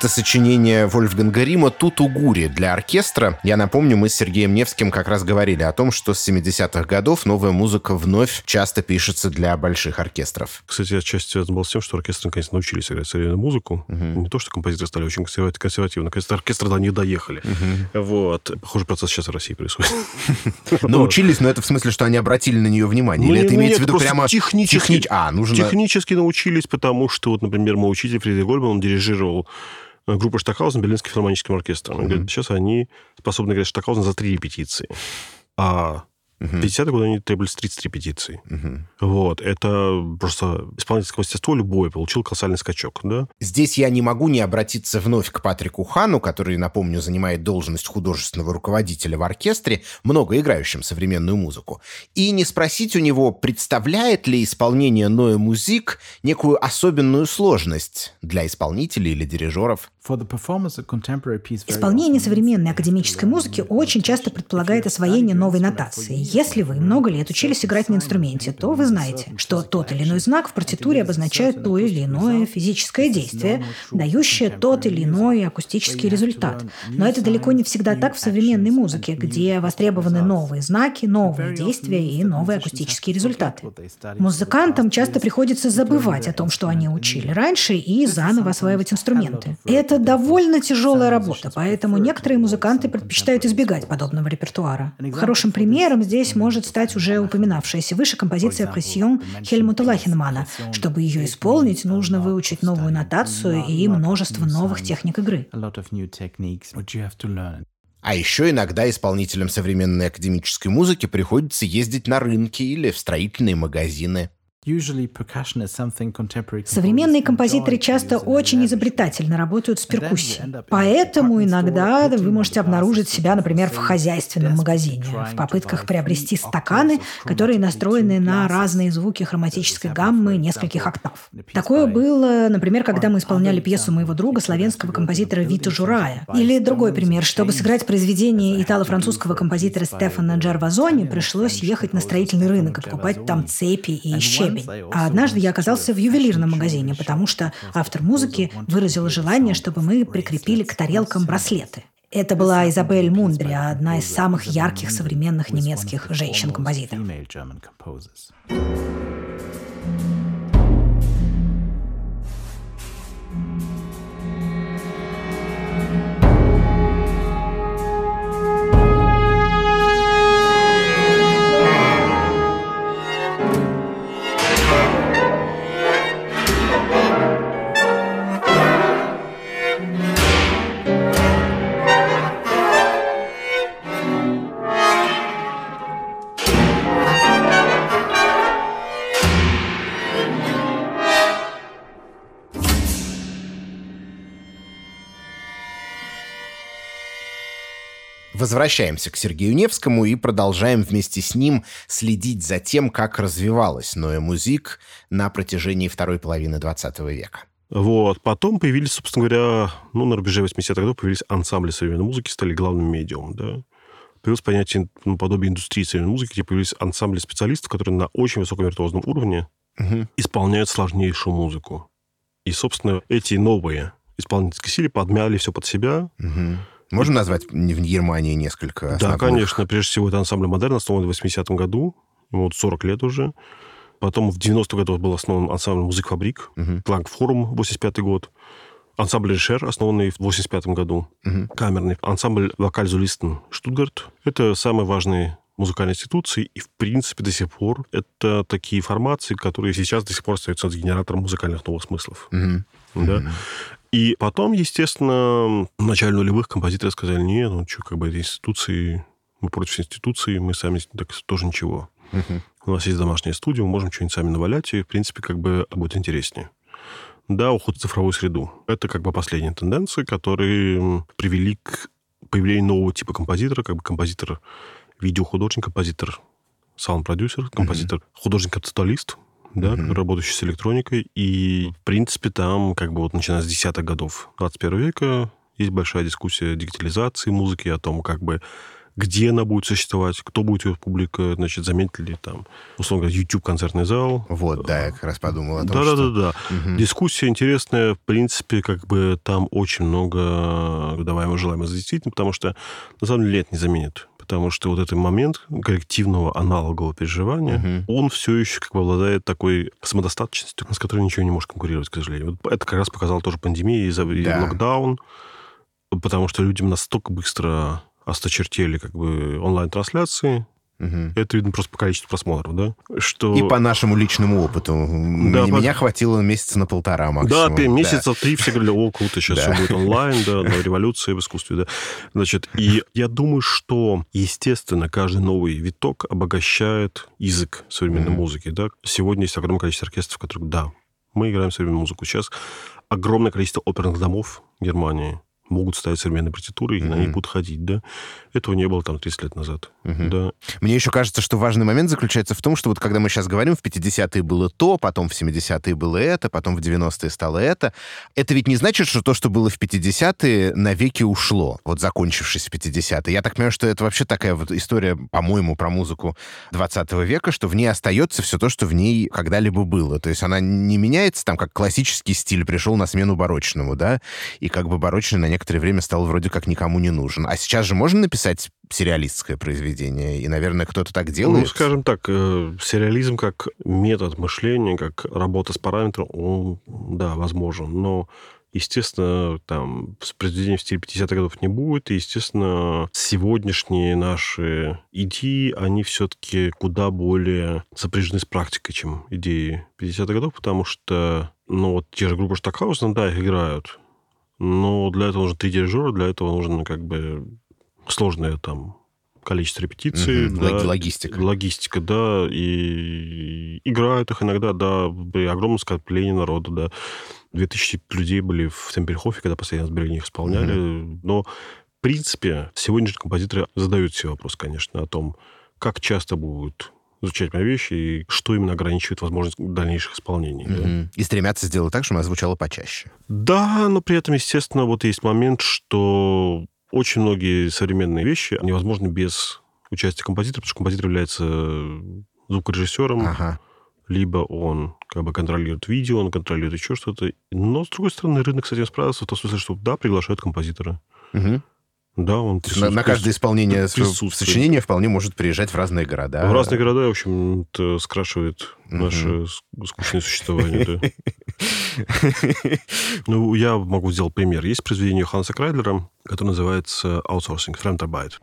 Это сочинение Вольфганга Рима «Тутугури» для оркестра. Я напомню, мы с Сергеем Невским как раз говорили о том, что с 70-х годов новая музыка вновь часто пишется для больших оркестров. Кстати, отчасти связано было с тем, что оркестры наконец научились играть современную музыку. Угу. Не то, что композиторы стали очень консервативны, наконец оркестры до них доехали. Угу. Вот. Похожий процесс сейчас в России происходит. Научились, но это в смысле, что они обратили на нее внимание? Или это имеется в виду прямо технически? А, нужно... Технически научились, потому что, вот, например, мой учитель Фридрих Гольман, он дирижировал группа Штокхаузен Берлинским филармоническим оркестром. Mm-hmm. говорит, сейчас они способны играть Штокхаузен за три репетиции. А Uh-huh. 50-е годы они требовались 30 репетиций. Uh-huh. Вот. Это просто исполнительское мастерство любое получил колоссальный скачок. Да? Здесь я не могу не обратиться вновь к Патрику Хану, который, напомню, занимает должность художественного руководителя в оркестре, много играющем современную музыку, и не спросить у него, представляет ли исполнение Ноя Музик некую особенную сложность для исполнителей или дирижеров. Исполнение современной академической музыки очень часто предполагает освоение новой нотации. Если вы много лет учились играть на инструменте, то вы знаете, что тот или иной знак в партитуре обозначает то или иное физическое действие, дающее тот или иной акустический результат. Но это далеко не всегда так в современной музыке, где востребованы новые знаки, новые действия и новые акустические результаты. Музыкантам часто приходится забывать о том, что они учили раньше, и заново осваивать инструменты. Это это довольно тяжелая работа, поэтому некоторые музыканты предпочитают избегать подобного репертуара. Хорошим примером здесь может стать уже упоминавшаяся выше композиция «Прессион» Хельмута Лахенмана. Чтобы ее исполнить, нужно выучить новую нотацию и множество новых техник игры. А еще иногда исполнителям современной академической музыки приходится ездить на рынки или в строительные магазины. Современные композиторы часто очень изобретательно работают с перкуссией. Поэтому иногда вы можете обнаружить себя, например, в хозяйственном магазине, в попытках приобрести стаканы, которые настроены на разные звуки хроматической гаммы нескольких октав. Такое было, например, когда мы исполняли пьесу моего друга, славянского композитора Вита Журая. Или другой пример. Чтобы сыграть произведение итало-французского композитора Стефана Джарвазони, пришлось ехать на строительный рынок и покупать там цепи и щебень. Гребень. А однажды я оказался в ювелирном магазине, потому что автор музыки выразил желание, чтобы мы прикрепили к тарелкам браслеты. Это была Изабель Мундри, одна из самых ярких современных немецких женщин-композиторов. Возвращаемся к Сергею Невскому и продолжаем вместе с ним следить за тем, как развивалась Ноя Музик на протяжении второй половины 20 века. Вот. Потом появились, собственно говоря, ну, на рубеже 80-х годов появились ансамбли современной музыки, стали главным медиумом, да. Появилось понятие ну, подобие индустрии современной музыки, где появились ансамбли специалистов, которые на очень высоком виртуозном уровне Мгм. исполняют сложнейшую музыку. И, собственно, эти новые исполнительские силы подмяли все под себя, Мгм. Можно назвать в Германии несколько Да, основных? конечно. Прежде всего, это ансамбль «Modern», основан в 80-м году. Ему вот 40 лет уже. Потом в 90-х годах был основан ансамбль «Musikfabrik», Мгм. «Klangforum», 85-й год. Ансамбль «Raschèr», основанный в 85-м году. Мгм. Камерный. Ансамбль «Vokalsolisten» Штутгарт. Это самые важные музыкальные институции, и, в принципе, до сих пор это такие формации, которые сейчас до сих пор остаются генератором музыкальных новых смыслов. Мгм. Да? Мгм. И потом, естественно, в начале нулевых композиторы сказали, нет, ну что, как бы эти институции, мы против институции, мы сами так тоже ничего. Мгм. У нас есть домашняя студия, мы можем что-нибудь сами навалять, и, в принципе, как бы будет интереснее. Да, уход в цифровую среду. Это как бы последние тенденции, которые привели к появлению нового типа композитора, как бы композитор видеохудожник, композитор саунд-продюсер, композитор, художник-концептуалист, да, Мгм. работающий с электроникой. И, в принципе, там, как бы вот начиная с десятых годов 21 века, есть большая дискуссия дигитализации музыки, о том, как бы где она будет существовать, кто будет ее публика, значит, заметили ли там, условно говоря, YouTube-концертный зал. Вот, да, я как раз подумал о том, Да-да-да, что... да. Мгм. Дискуссия интересная, в принципе, как бы там очень много выдаваемого желаемого за действительно, потому что на самом деле это не заменит. Потому что вот этот момент коллективного аналогового переживания, Мгм. он все еще как бы обладает такой самодостаточностью, с которой ничего не может конкурировать, к сожалению. Вот это как раз показала тоже пандемия и, за- и Да. локдаун, потому что людям настолько быстро осточертели как бы онлайн-трансляции, Мгм. это видно просто по количеству просмотров, да, что... И по нашему личному опыту. Да, Меня по- хватило месяца на полтора Да, максимум. пе- месяца три все говорили, о, круто, сейчас Да. все будет онлайн, да, да, революция в искусстве, да. Значит, и я думаю, что, естественно, каждый новый виток обогащает язык современной музыки, да. Сегодня есть огромное количество оркестров, которые, да, мы играем современную музыку. Сейчас огромное количество оперных домов Германии могут ставить современные партитуры, и на Мгм. них будут ходить, да. Этого не было там 30 лет назад, Мгм. да. Мне еще кажется, что важный момент заключается в том, что вот когда мы сейчас говорим, в 50-е было то, потом в 70-е было это, потом в 90-е стало это. Это ведь не значит, что то, что было в 50-е, навеки ушло, вот закончившись в 50-е. Я так понимаю, что это вообще такая вот история, по-моему, про музыку 20 века, что в ней остается все то, что в ней когда-либо было. То есть она не меняется, там, как классический стиль пришел на смену барочному, да, и как бы барочный на некоторое время стал вроде как никому не нужен. А сейчас же можно написать сериалистское произведение, и, наверное, кто-то так делает. Ну, скажем так, э, сериализм как метод мышления, как работа с параметром, он, да, возможен. Но, естественно, там с произведением в стиле 50-х годов не будет. И, естественно, сегодняшние наши идеи, они все-таки куда более сопряжены с практикой, чем идеи 50-х годов, потому что, ну, вот те же группы Штокхаузена, да, их играют. Но для этого нужно три дирижера, для этого нужно как бы сложное там количество репетиций. Мгм, да, лог- логистика. Логистика, да, и играют их иногда, да, при огромном скоплении народа, да. 2000 людей были в Темпельхофе, когда последний раз Берлине их исполняли. Но, в принципе, сегодняшние композиторы задают себе вопрос, конечно, о том, как часто будут изучать мои вещи и что именно ограничивает возможность дальнейших исполнений. да. Мгм. И стремятся сделать так, чтобы она звучала почаще. Да, но при этом, естественно, вот есть момент, что очень многие современные вещи невозможны без участия композитора, потому что композитор является звукорежиссером, Ага. либо он как бы контролирует видео, он контролирует еще что-то. Но, с другой стороны, рынок с этим справился в том смысле, что да, приглашают композитора. Мгм. Да, он На, на каждое исполнение присутствует. сочинения вполне может приезжать в разные города. В разные города, в общем, скрашивает Мгм. наше с- скучное существование. да. Ну, я могу сделать пример. Есть произведение Ханса Крайдлера, которое называется «Outsourcing», «Fremdarbeit».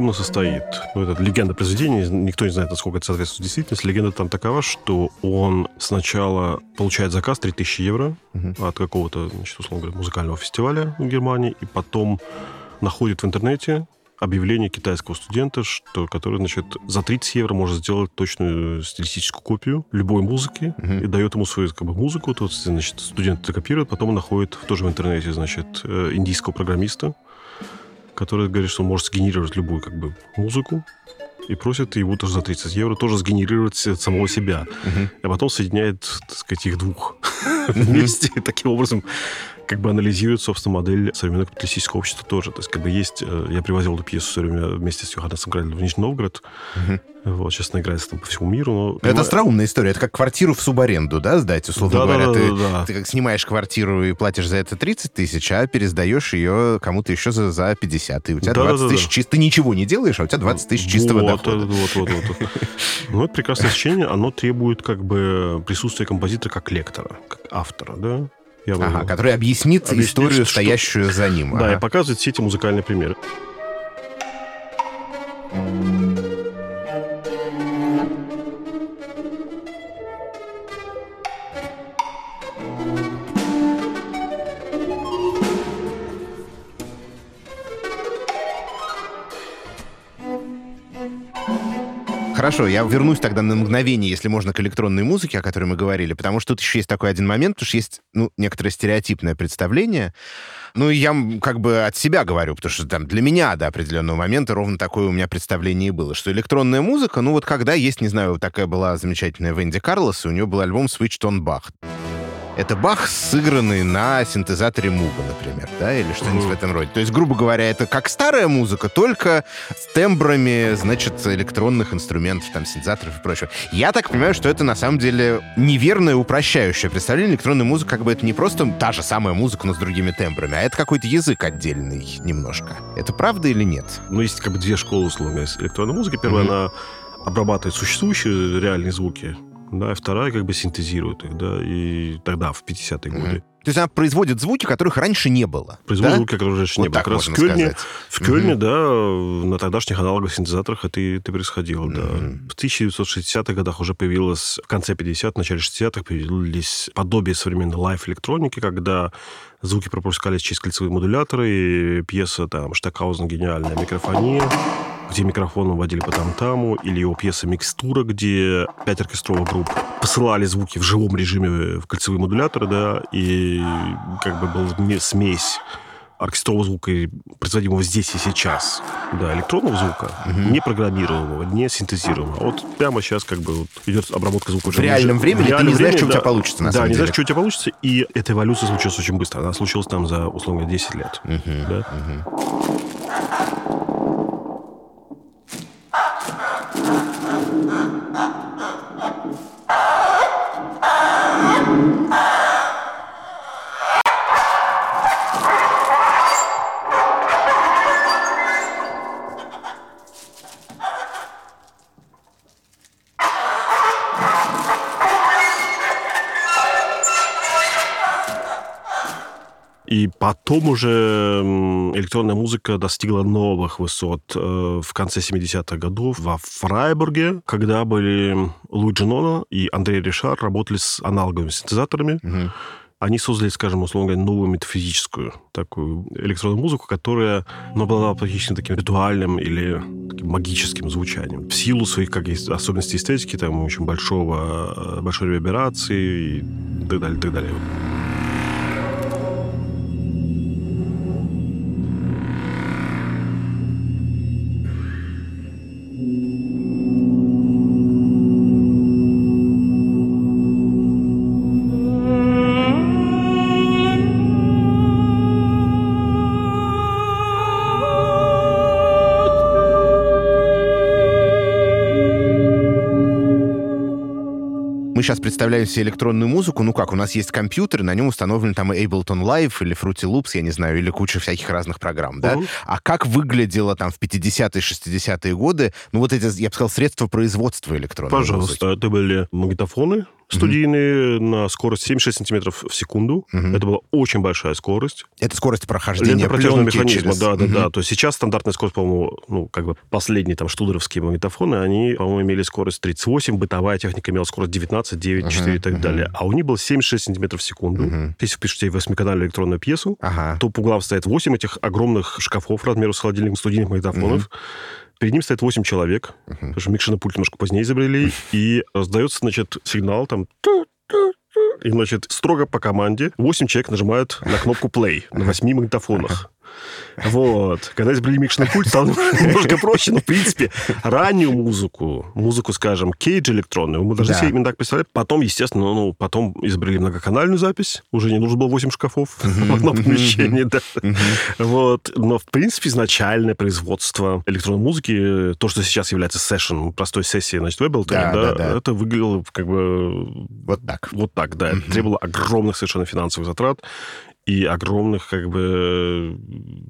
Чем оно состоит? Ну, это легенда произведения, никто не знает, насколько это соответствует действительности. Легенда там такова, что он сначала получает заказ 3000 евро Мгм. от какого-то, значит, условно говоря, музыкального фестиваля в Германии, и потом находит в интернете объявление китайского студента, что, который, значит, за 30 евро может сделать точную стилистическую копию любой музыки Мгм. и дает ему свою как бы, музыку. Тот, значит, студент это копирует, потом он находит тоже в интернете, значит, э, индийского программиста, который говорит, что он может сгенерировать любую как бы музыку и просит его тоже за 30 евро тоже сгенерировать самого себя. Мгм. А потом соединяет, так сказать, их двух вместе. Таким образом как бы анализирует, собственно, модель современного капиталистического общества тоже. То есть, как бы есть... э, Я привозил эту пьесу все время вместе с Йоханнесом Грайдлем в Нижний Новгород. Мгм. Вот, сейчас она играется там по всему миру. Но, Это понимаю- остроумная история. Это как квартиру в субаренду, да, сдать, условно Да, да, говоря. да, ты, да, да. ты как снимаешь квартиру и платишь за это 30 тысяч, а пересдаешь ее кому-то еще за, за 50. И у тебя Да, да, 20 да, тысяч да. чисто. Ты ничего не делаешь, а у тебя 20 тысяч чистого вот, дохода. Вот, вот, вот, вот. Ну, это прекрасное сочинение. Оно требует как бы присутствия композитора как лектора, как автора, да? Я Ага, который объяснит, Объяснит, историю, что- стоящую за ним. Да, Ага. и показывает все эти музыкальные примеры. Хорошо, я вернусь тогда на мгновение, если можно, к электронной музыке, о которой мы говорили, потому что тут еще есть такой один момент, потому что есть ну, некоторое стереотипное представление. Ну, я как бы от себя говорю, потому что там для меня до определенного момента ровно такое у меня представление и было, что электронная музыка, ну вот когда есть, не знаю, такая была замечательная Венди Карлос, у нее был альбом Switched on Bach. Это Бах, сыгранный на синтезаторе Муга, например, да, или что-нибудь в этом роде. То есть, грубо говоря, это как старая музыка, только с тембрами, значит, электронных инструментов, там, синтезаторов и прочего. Я так понимаю, что это на самом деле неверное упрощающее представление. Электронная музыка, как бы это не просто та же самая музыка, но с другими тембрами, а это какой-то язык отдельный немножко. Это правда или нет? Ну, есть как бы две школы, условно электронной музыки. Первая, Мгм. она обрабатывает существующие реальные звуки, да, и вторая как бы синтезирует их, да, и тогда, в 50-е Мгм. годы. То есть она производит звуки, которых раньше не было. Производит да? звуки, которые раньше не Вот было. так Как раз в Кёльне, сказать. в Кёльне, Мгм. да, на тогдашних аналоговых синтезаторах это это происходило, да. Мгм. В 1960-х годах уже появилось, в конце 50-х, начале 60-х появились подобие современной лайф-электроники, когда звуки пропускались через кольцевые модуляторы, и пьеса там Штакаузен «Гениальная микрофония», где микрофоном водили по там-таму, или его пьеса «Микстура», где пять оркестровых групп посылали звуки в живом режиме в кольцевые модуляторы, да, и как бы была ме- смесь оркестрового звука, производимого здесь и сейчас, да, электронного звука, не программируемого, не синтезируемого. А вот прямо сейчас как бы вот идет обработка звука. В реальном уже- времени в ты реальном не знаешь, что у тебя да. получится, на да, самом не деле. знаешь, что у тебя получится, и эта эволюция случилась очень быстро. Она случилась там за, условно говоря, 10 лет. Мгм. Да? Ah! И потом уже электронная музыка достигла новых высот э, в конце 70-х годов во Фрайбурге, когда были Луиджи Ноно и Андрей Ришар работали с аналоговыми синтезаторами. Мгм. Они создали, скажем, условно говоря, новую метафизическую такую электронную музыку, которая ну, обладала практически таким ритуальным или таким магическим звучанием. В силу своих как есть, особенностей эстетики, там очень большого, э, большой реверберации и так далее, так далее. Представляем себе электронную музыку, ну как, у нас есть компьютер, на нем установлен там Ableton Live или Fruity Loops, я не знаю, или куча всяких разных программ, да? Мгм. А как выглядело там в 50-е, 60-е годы, ну вот эти, я бы сказал, средства производства электронной музыки? Пожалуйста, это были магнитофоны студийные на скорость 76 сантиметров в секунду. Мгм. Это была очень большая скорость. Это скорость прохождения пленки механизма, через... да, да, Мгм. да. То есть сейчас стандартная скорость, по-моему, ну, как бы последние там штудеровские магнитофоны, они, по-моему, имели скорость 38, бытовая техника имела скорость 19, 9, 4 и так мгм. далее. А у них было 76 сантиметров в секунду. Мгм. Если вы пишете восьмиканальную электронную пьесу, Ага. то по углам стоят 8 этих огромных шкафов размеру с холодильником студийных магнитофонов. Перед ним стоит 8 человек, потому что микшерный пульт немножко позднее изобрели, и раздается, значит, сигнал там и, значит, строго по команде 8 человек нажимают на кнопку play на 8 магнитофонах. Вот. Когда изобрели микшерный пульт, стало немножко проще, но, в принципе, раннюю музыку, музыку, скажем, кейдж электронную, мы должны Да. себе именно так представлять. Потом, естественно, ну, ну, потом изобрели многоканальную запись, уже не нужно было 8 шкафов в одном помещении, да. Вот. Но, в принципе, изначальное производство электронной музыки, то, что сейчас является сессион, простой сессией, значит, Ableton, Да, да, да, да. это выглядело как бы Вот так. вот так, да. Это требовало огромных совершенно финансовых затрат и огромных как бы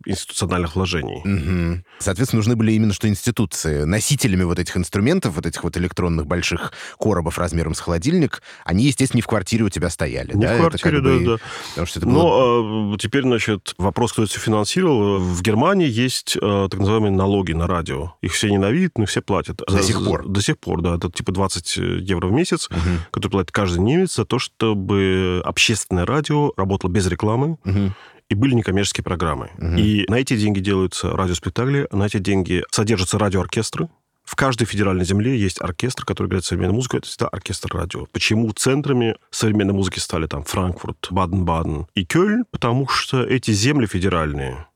институциональных вложений. Мгм. Соответственно, нужны были именно что институции. Носителями вот этих инструментов, вот этих вот электронных больших коробов размером с холодильник, они, естественно, не в квартире у тебя стояли. Не да? в Это квартире, как бы- да. Потому что это было... Но а, теперь, значит, вопрос, кто это все финансировал. В Германии есть а, так называемые налоги на радио. Их все ненавидят, но все платят. До За- сих за- пор? До сих пор, да. Это типа 20 евро в месяц, Мгм. который платит каждый немец за то, чтобы общественное радио работало без рекламы, Мгм. и были некоммерческие программы. Мгм. И на эти деньги делаются радиоспектакли, на эти деньги содержатся радиооркестры. В каждой федеральной земле есть оркестр, который играет современную музыку. Это всегда оркестр радио. Почему центрами современной музыки стали там Франкфурт, Баден-Баден и Кёльн? Потому что эти земли федеральные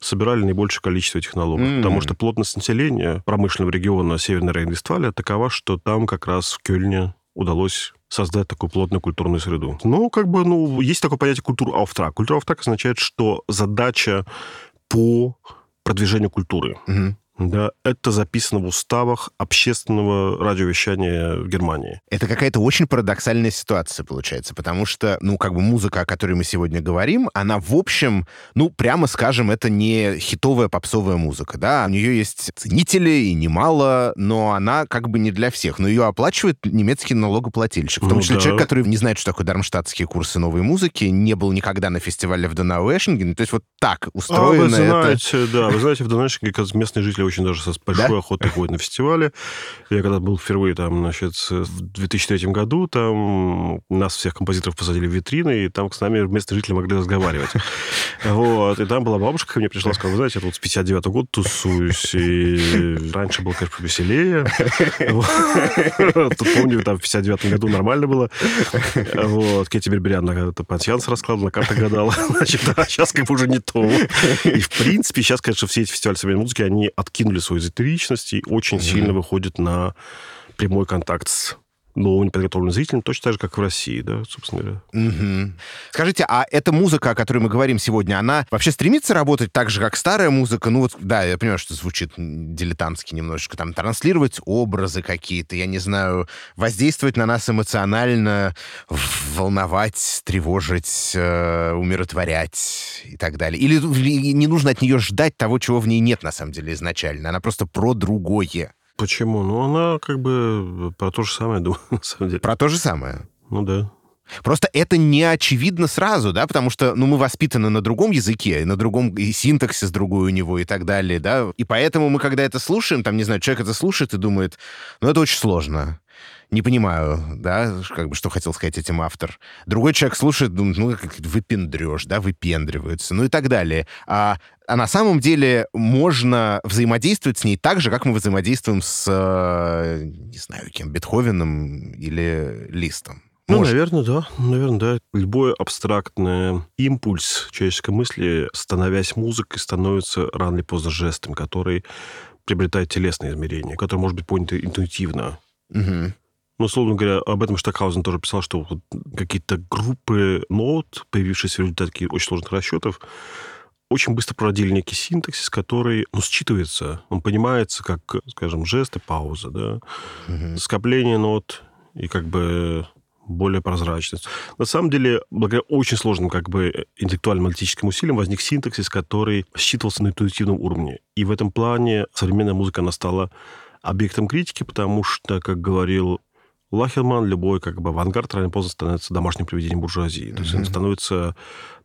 собирали наибольшее количество этих налогов. М. Потому что плотность населения промышленного региона Северной Рейн-Вестфалия такова, что там как раз в Кёльне удалось создать такую плотную культурную среду. Ну, как бы, ну, есть такое понятие культура ауфтрак. Культура ауфтрак означает, что задача по продвижению культуры. Мгм. Да, это записано в уставах общественного радиовещания в Германии. Это какая-то очень парадоксальная ситуация получается, потому что, ну, как бы музыка, о которой мы сегодня говорим, она, в общем, ну, прямо скажем, это не хитовая попсовая музыка, да, у нее есть ценители и немало, но она как бы не для всех, но ее оплачивает немецкий налогоплательщик, в том Ну числе да. человек, который не знает, что такое дармштадтские курсы новой музыки, не был никогда на фестивале в Донауэшинген, то есть вот так А, вы устроено это. знаете, да, вы знаете, в раз местные жители очень даже со большой Да? охотой ходят на фестивале. Я когда был впервые там, значит, в 2003 году, там нас всех композиторов посадили в витрины, и там с нами местные жители могли разговаривать. Вот. И там была бабушка ко мне пришла, сказала, вы знаете, я тут с 59 года тусуюсь, и раньше было, конечно, повеселее. Тут помню, там в 59 году нормально было. Вот. Кетти Берберян на пансианс раскладывала, на картах гадала. Значит, а сейчас как бы уже не то. И, в принципе, сейчас, конечно, все эти фестивали современной музыки, они откинули свою эзотеричность и очень сильно выходят на прямой контакт с новым неподготовленным зрителем, точно так же, как в России, да, собственно говоря. Мгм. Скажите, а эта музыка, о которой мы говорим сегодня, она вообще стремится работать так же, как старая музыка? Ну вот, да, я понимаю, что звучит дилетантски немножечко, там, транслировать образы какие-то, я не знаю, воздействовать на нас эмоционально, волновать, тревожить, э, умиротворять и так далее. Или ли не нужно от нее ждать того, чего в ней нет на самом деле изначально? Она просто про другое. Почему? Ну, она как бы про то же самое, думаю, на самом деле. Про то же самое. Ну, да. Просто это не очевидно сразу, да, потому что, ну, мы воспитаны на другом языке, на другом и синтаксис другой у него и так далее, да, и поэтому мы, когда это слушаем, там, не знаю, человек это слушает и думает, ну, это очень сложно. Не понимаю, да, как бы, что хотел сказать этим автор. Другой человек слушает, думает, ну, как выпендрешь, да, выпендриваются, ну и так далее. А, а на самом деле можно взаимодействовать с ней так же, как мы взаимодействуем с, э, не знаю, кем, Бетховеном или Листом. Ну, Может. наверное, да. Наверное, да. Любой абстрактный импульс человеческой мысли, становясь музыкой, становится рано или поздно жестом, который приобретает телесное измерение, который может быть понят интуитивно. Мгм. Ну, условно говоря, об этом Штокхаузен тоже писал, что вот какие-то группы нот, появившиеся в результате очень сложных расчетов, очень быстро породили некий синтаксис, который, ну, считывается, он понимается как, скажем, жесты, пауза, да, Мгм. скопление нот и как бы более прозрачность. На самом деле, благодаря очень сложным как бы интеллектуальным аналитическим усилиям возник синтаксис, который считывался на интуитивном уровне. И в этом плане современная музыка, она стала объектом критики, потому что, как говорил Лахерман, любой как бы авангард рано поздно становится домашним привидением буржуазии. То есть он становится,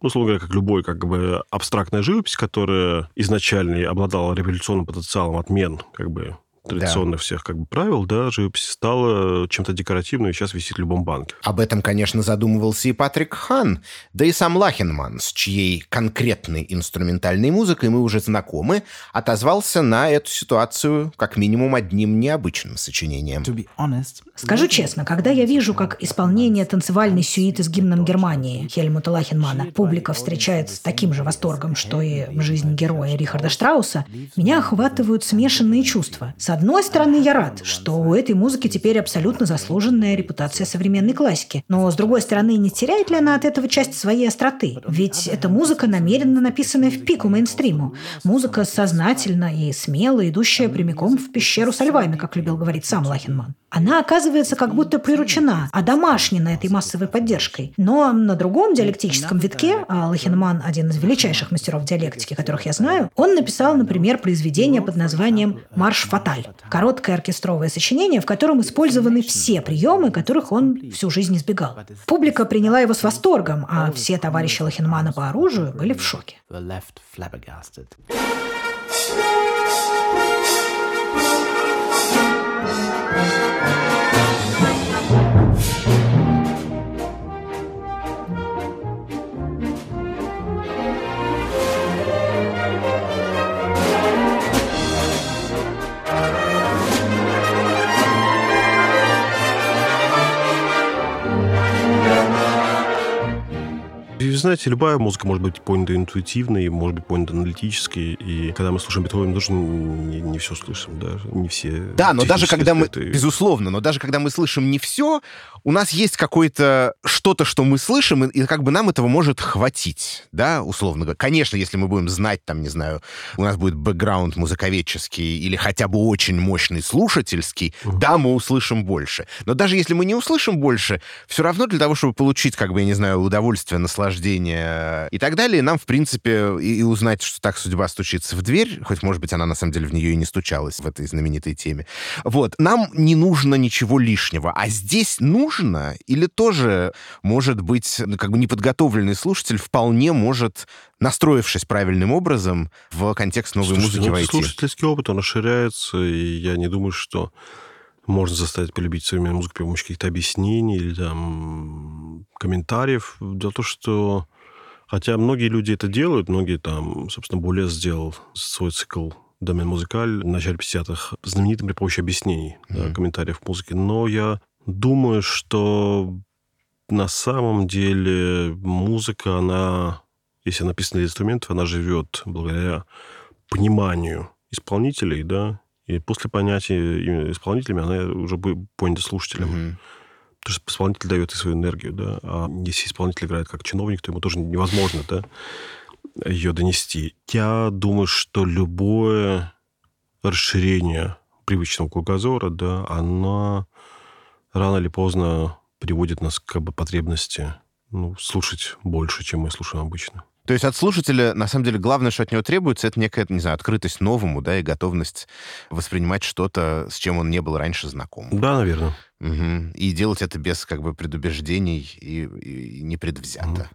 ну, условно говоря, как любой как бы абстрактная живопись, которая изначально обладала революционным потенциалом отмен как бы традиционных да. всех как бы правил, да, живопись стала чем-то декоративным и сейчас висит в любом банке. Об этом, конечно, задумывался и Патрик Хан, да и сам Лахенман, с чьей конкретной инструментальной музыкой мы уже знакомы, отозвался на эту ситуацию как минимум одним необычным сочинением. Скажу честно, когда я вижу, как исполнение танцевальной сюиты с гимном Германии Хельмута Лахенмана публика встречает с таким же восторгом, что и жизнь героя Рихарда Штрауса, меня охватывают смешанные чувства. С одной стороны, я рад, что у этой музыки теперь абсолютно заслуженная репутация современной классики. Но, с другой стороны, не теряет ли она от этого часть своей остроты? Ведь эта музыка намеренно написанная в пику мейнстриму. Музыка сознательно и смело идущая прямиком в пещеру со львами, как любил говорить сам Лахенман. Она оказывается как будто приручена, а домашнена этой массовой поддержкой. Но на другом диалектическом витке, а Лахенман – один из величайших мастеров диалектики, которых я знаю, он написал, например, произведение под названием «Марш Фаталь», Короткое оркестровое сочинение, в котором использованы все приемы, которых он всю жизнь избегал. Публика приняла его с восторгом, а все товарищи Лохинмана по оружию были в шоке. Знаете, любая музыка может быть понята интуитивной, может быть понята аналитически, и когда мы слушаем Бетховена, мы тоже не, не все слышим, да, не все. Да, но даже когда мы, безусловно, но даже когда мы слышим не все, у нас есть какое-то что-то, что мы слышим, и, и как бы нам этого может хватить, да, условно говоря. Конечно, если мы будем знать, там, не знаю, у нас будет бэкграунд музыковедческий или хотя бы очень мощный слушательский, uh-huh. да, мы услышим больше. Но даже если мы не услышим больше, все равно для того, чтобы получить, как бы, я не знаю, удовольствие, наслаждение и так далее, нам, в принципе, и, и узнать, что так судьба стучится в дверь, хоть, может быть, она на самом деле в нее и не стучалась в этой знаменитой теме. Вот, нам не нужно ничего лишнего, а здесь нужно нужно? Или тоже, может быть, ну, как бы неподготовленный слушатель вполне может, настроившись правильным образом, в контекст новой Слушайте, музыки ну, войти? Слушательский опыт, он расширяется, и я не думаю, что можно заставить полюбить современную музыку при помощи каких-то объяснений или там комментариев. Дело в том, что Хотя многие люди это делают, многие там, собственно, более сделал свой цикл домен музыкаль в начале 50-х знаменитым при помощи объяснений, mm-hmm. да, комментариев в музыке. Но я Думаю, что на самом деле музыка, она, если написана для инструментов, она живет благодаря пониманию исполнителей, да, и после понятия исполнителями она уже понята слушателем. Mm-hmm. Потому что исполнитель дает и свою энергию, да. А если исполнитель играет как чиновник, то ему тоже невозможно, да, ее донести. Я думаю, что любое расширение привычного кругозора, да, оно рано или поздно приводит нас к как бы, потребности ну, слушать больше, чем мы слушаем обычно. То есть от слушателя, на самом деле, главное, что от него требуется, это некая, не знаю, открытость новому, да, и готовность воспринимать что-то, с чем он не был раньше знаком. Да, наверное. Угу. И делать это без, как бы, предубеждений и, и непредвзято. Угу.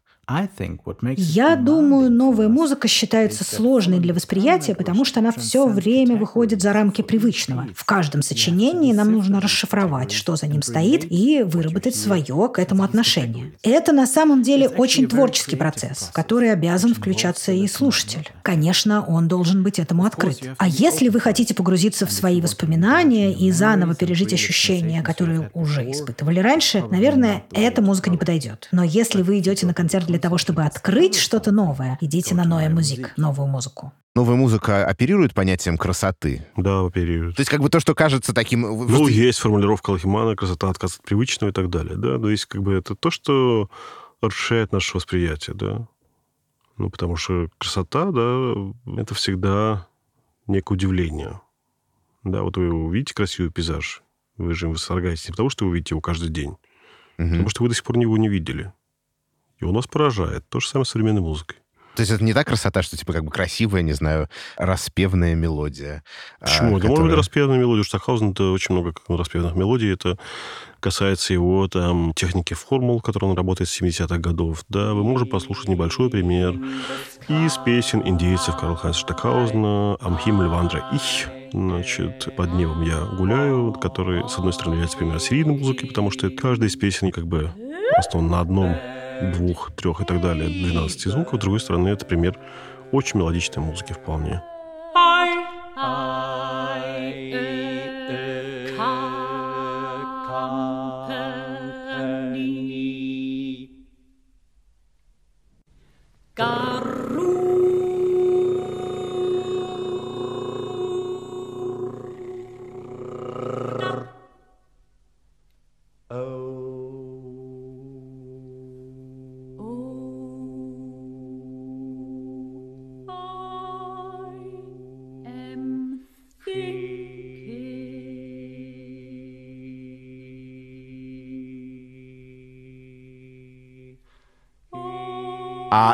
Я думаю, новая музыка считается сложной для восприятия, потому что она все время выходит за рамки привычного. В каждом сочинении нам нужно расшифровать, что за ним стоит, и выработать свое к этому отношение. Это на самом деле очень творческий процесс, в который обязан включаться и слушатель. Конечно, он должен быть этому открыт. А если вы хотите погрузиться в свои воспоминания и заново пережить ощущения, которые уже испытывали раньше, наверное, эта музыка не подойдет. Но если вы идете на концерт для для того, чтобы открыть что-то новое, идите на Ноя Музик, новую музыку. Новая музыка оперирует понятием красоты? Да, оперирует. То есть как бы то, что кажется таким... Ну, есть формулировка Лохимана, красота, отказ от привычного и так далее, да. То есть как бы это то, что расширяет наше восприятие, да. Ну, потому что красота, да, это всегда некое удивление. Да, вот вы увидите красивый пейзаж, вы же восторгаетесь не потому, что вы увидите его каждый день, Мгм. Потому что вы до сих пор его не видели. И он нас поражает. То же самое с современной музыкой. То есть это не та красота, что типа как бы красивая, не знаю, распевная мелодия. а, Почему? Это может быть которая- распевная мелодия. У Штокхаузена это очень много как, распевных мелодий. Это касается его там техники формул, которой он работает с 70-х годов. Да, вы можете послушать небольшой пример из песен индейцев Карл Хайнца Штокхаузена «Am Himmel wandere ich». Значит, «Под небом я гуляю», который, с одной стороны, является примером серийной музыки, потому что каждая из песен как бы основан на одном, двух, трех и так далее, 12 звуков. С другой стороны, это пример очень мелодичной музыки вполне.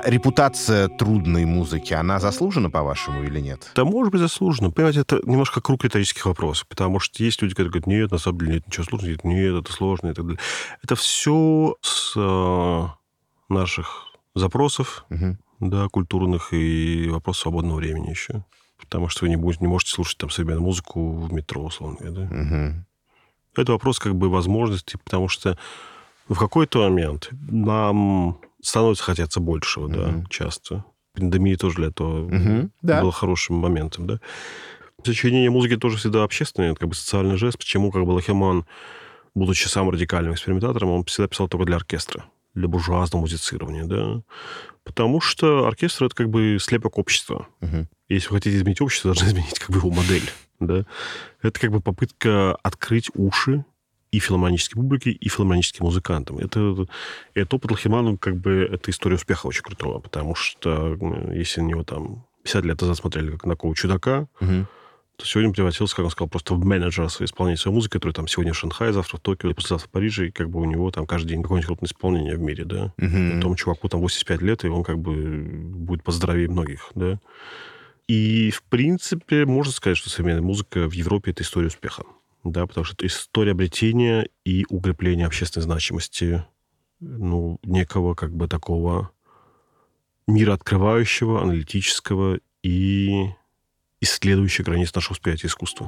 Репутация трудной музыки, она заслужена, по-вашему, или нет? Да, может быть, заслуженно. Понимаете, это немножко круг риторических вопросов, потому что есть люди, которые говорят, нет, на самом деле нет ничего сложного, нет, нет, это сложно и так далее. Это все с э, наших запросов, Мгм. да, культурных и вопрос свободного времени еще. Потому что вы не, будете, не можете слушать там современную музыку в метро, условно говоря, да. Мгм. Это вопрос как бы возможности, потому что в какой-то момент нам становится хотеться большего, да, Мгм. часто. Пандемия тоже для этого Мгм. Да. хорошим моментом, да. Сочинение музыки тоже всегда общественное, это как бы социальный жест. Почему как бы Лахеман, будучи самым радикальным экспериментатором, он всегда писал только для оркестра, для буржуазного музицирования, да. Потому что оркестр — это как бы слепок общества. Мгм. Если вы хотите изменить общество, должны изменить как бы его модель, да. Это как бы попытка открыть уши и филармонической публике, и филармоническим музыкантам. Это, это опыт Лахимана, как бы, это история успеха очень крутого, потому что если на него там 50 лет назад смотрели как на какого чудака, Мгм. то сегодня превратился, как он сказал, просто в менеджера своей исполнения своей музыки, который там сегодня в Шанхае, завтра в Токио, послезавтра в Париже, и как бы у него там каждый день какое-нибудь крупное исполнение в мире, да. Мгм. Тому чуваку там 85 лет, и он как бы будет поздоровее многих, да. И, в принципе, можно сказать, что современная музыка в Европе — это история успеха. Да, потому что это история обретения и укрепления общественной значимости ну, некого как бы такого мира открывающего, аналитического и исследующего границ нашего восприятия искусства.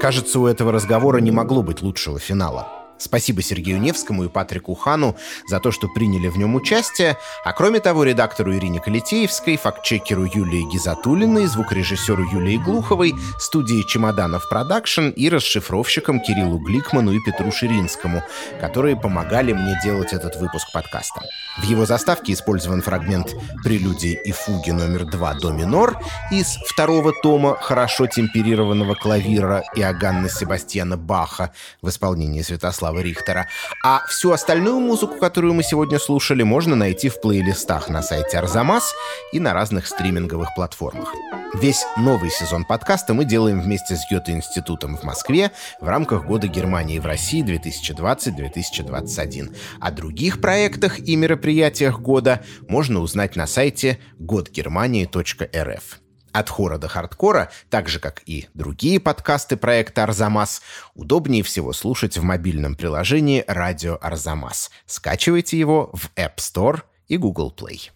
Кажется, у этого разговора не могло быть лучшего финала. Спасибо Сергею Невскому и Патрику Хану за то, что приняли в нем участие, а кроме того, редактору Ирине Калитеевской, фактчекеру Юлии Гизатулиной, звукорежиссеру Юлии Глуховой, студии «Чемоданов Продакшн» и расшифровщикам Кириллу Гликману и Петру Ширинскому, которые помогали мне делать этот выпуск подкаста. В его заставке использован фрагмент прелюдии и фуги номер 2 до минор из второго тома хорошо темперированного клавира Иоганна Себастьяна Баха в исполнении Святослава Рихтера. А всю остальную музыку, которую мы сегодня слушали, можно найти в плейлистах на сайте Арзамас и на разных стриминговых платформах. Весь новый сезон подкаста мы делаем вместе с Гёте-институтом в Москве в рамках Года Германии в России 2020-2021. О других проектах и мероприятиях года можно узнать на сайте godgermanii.rf. От хора до хардкора, так же, как и другие подкасты проекта «Арзамас», удобнее всего слушать в мобильном приложении «Радио Арзамас». Скачивайте его в App Store и Google Play.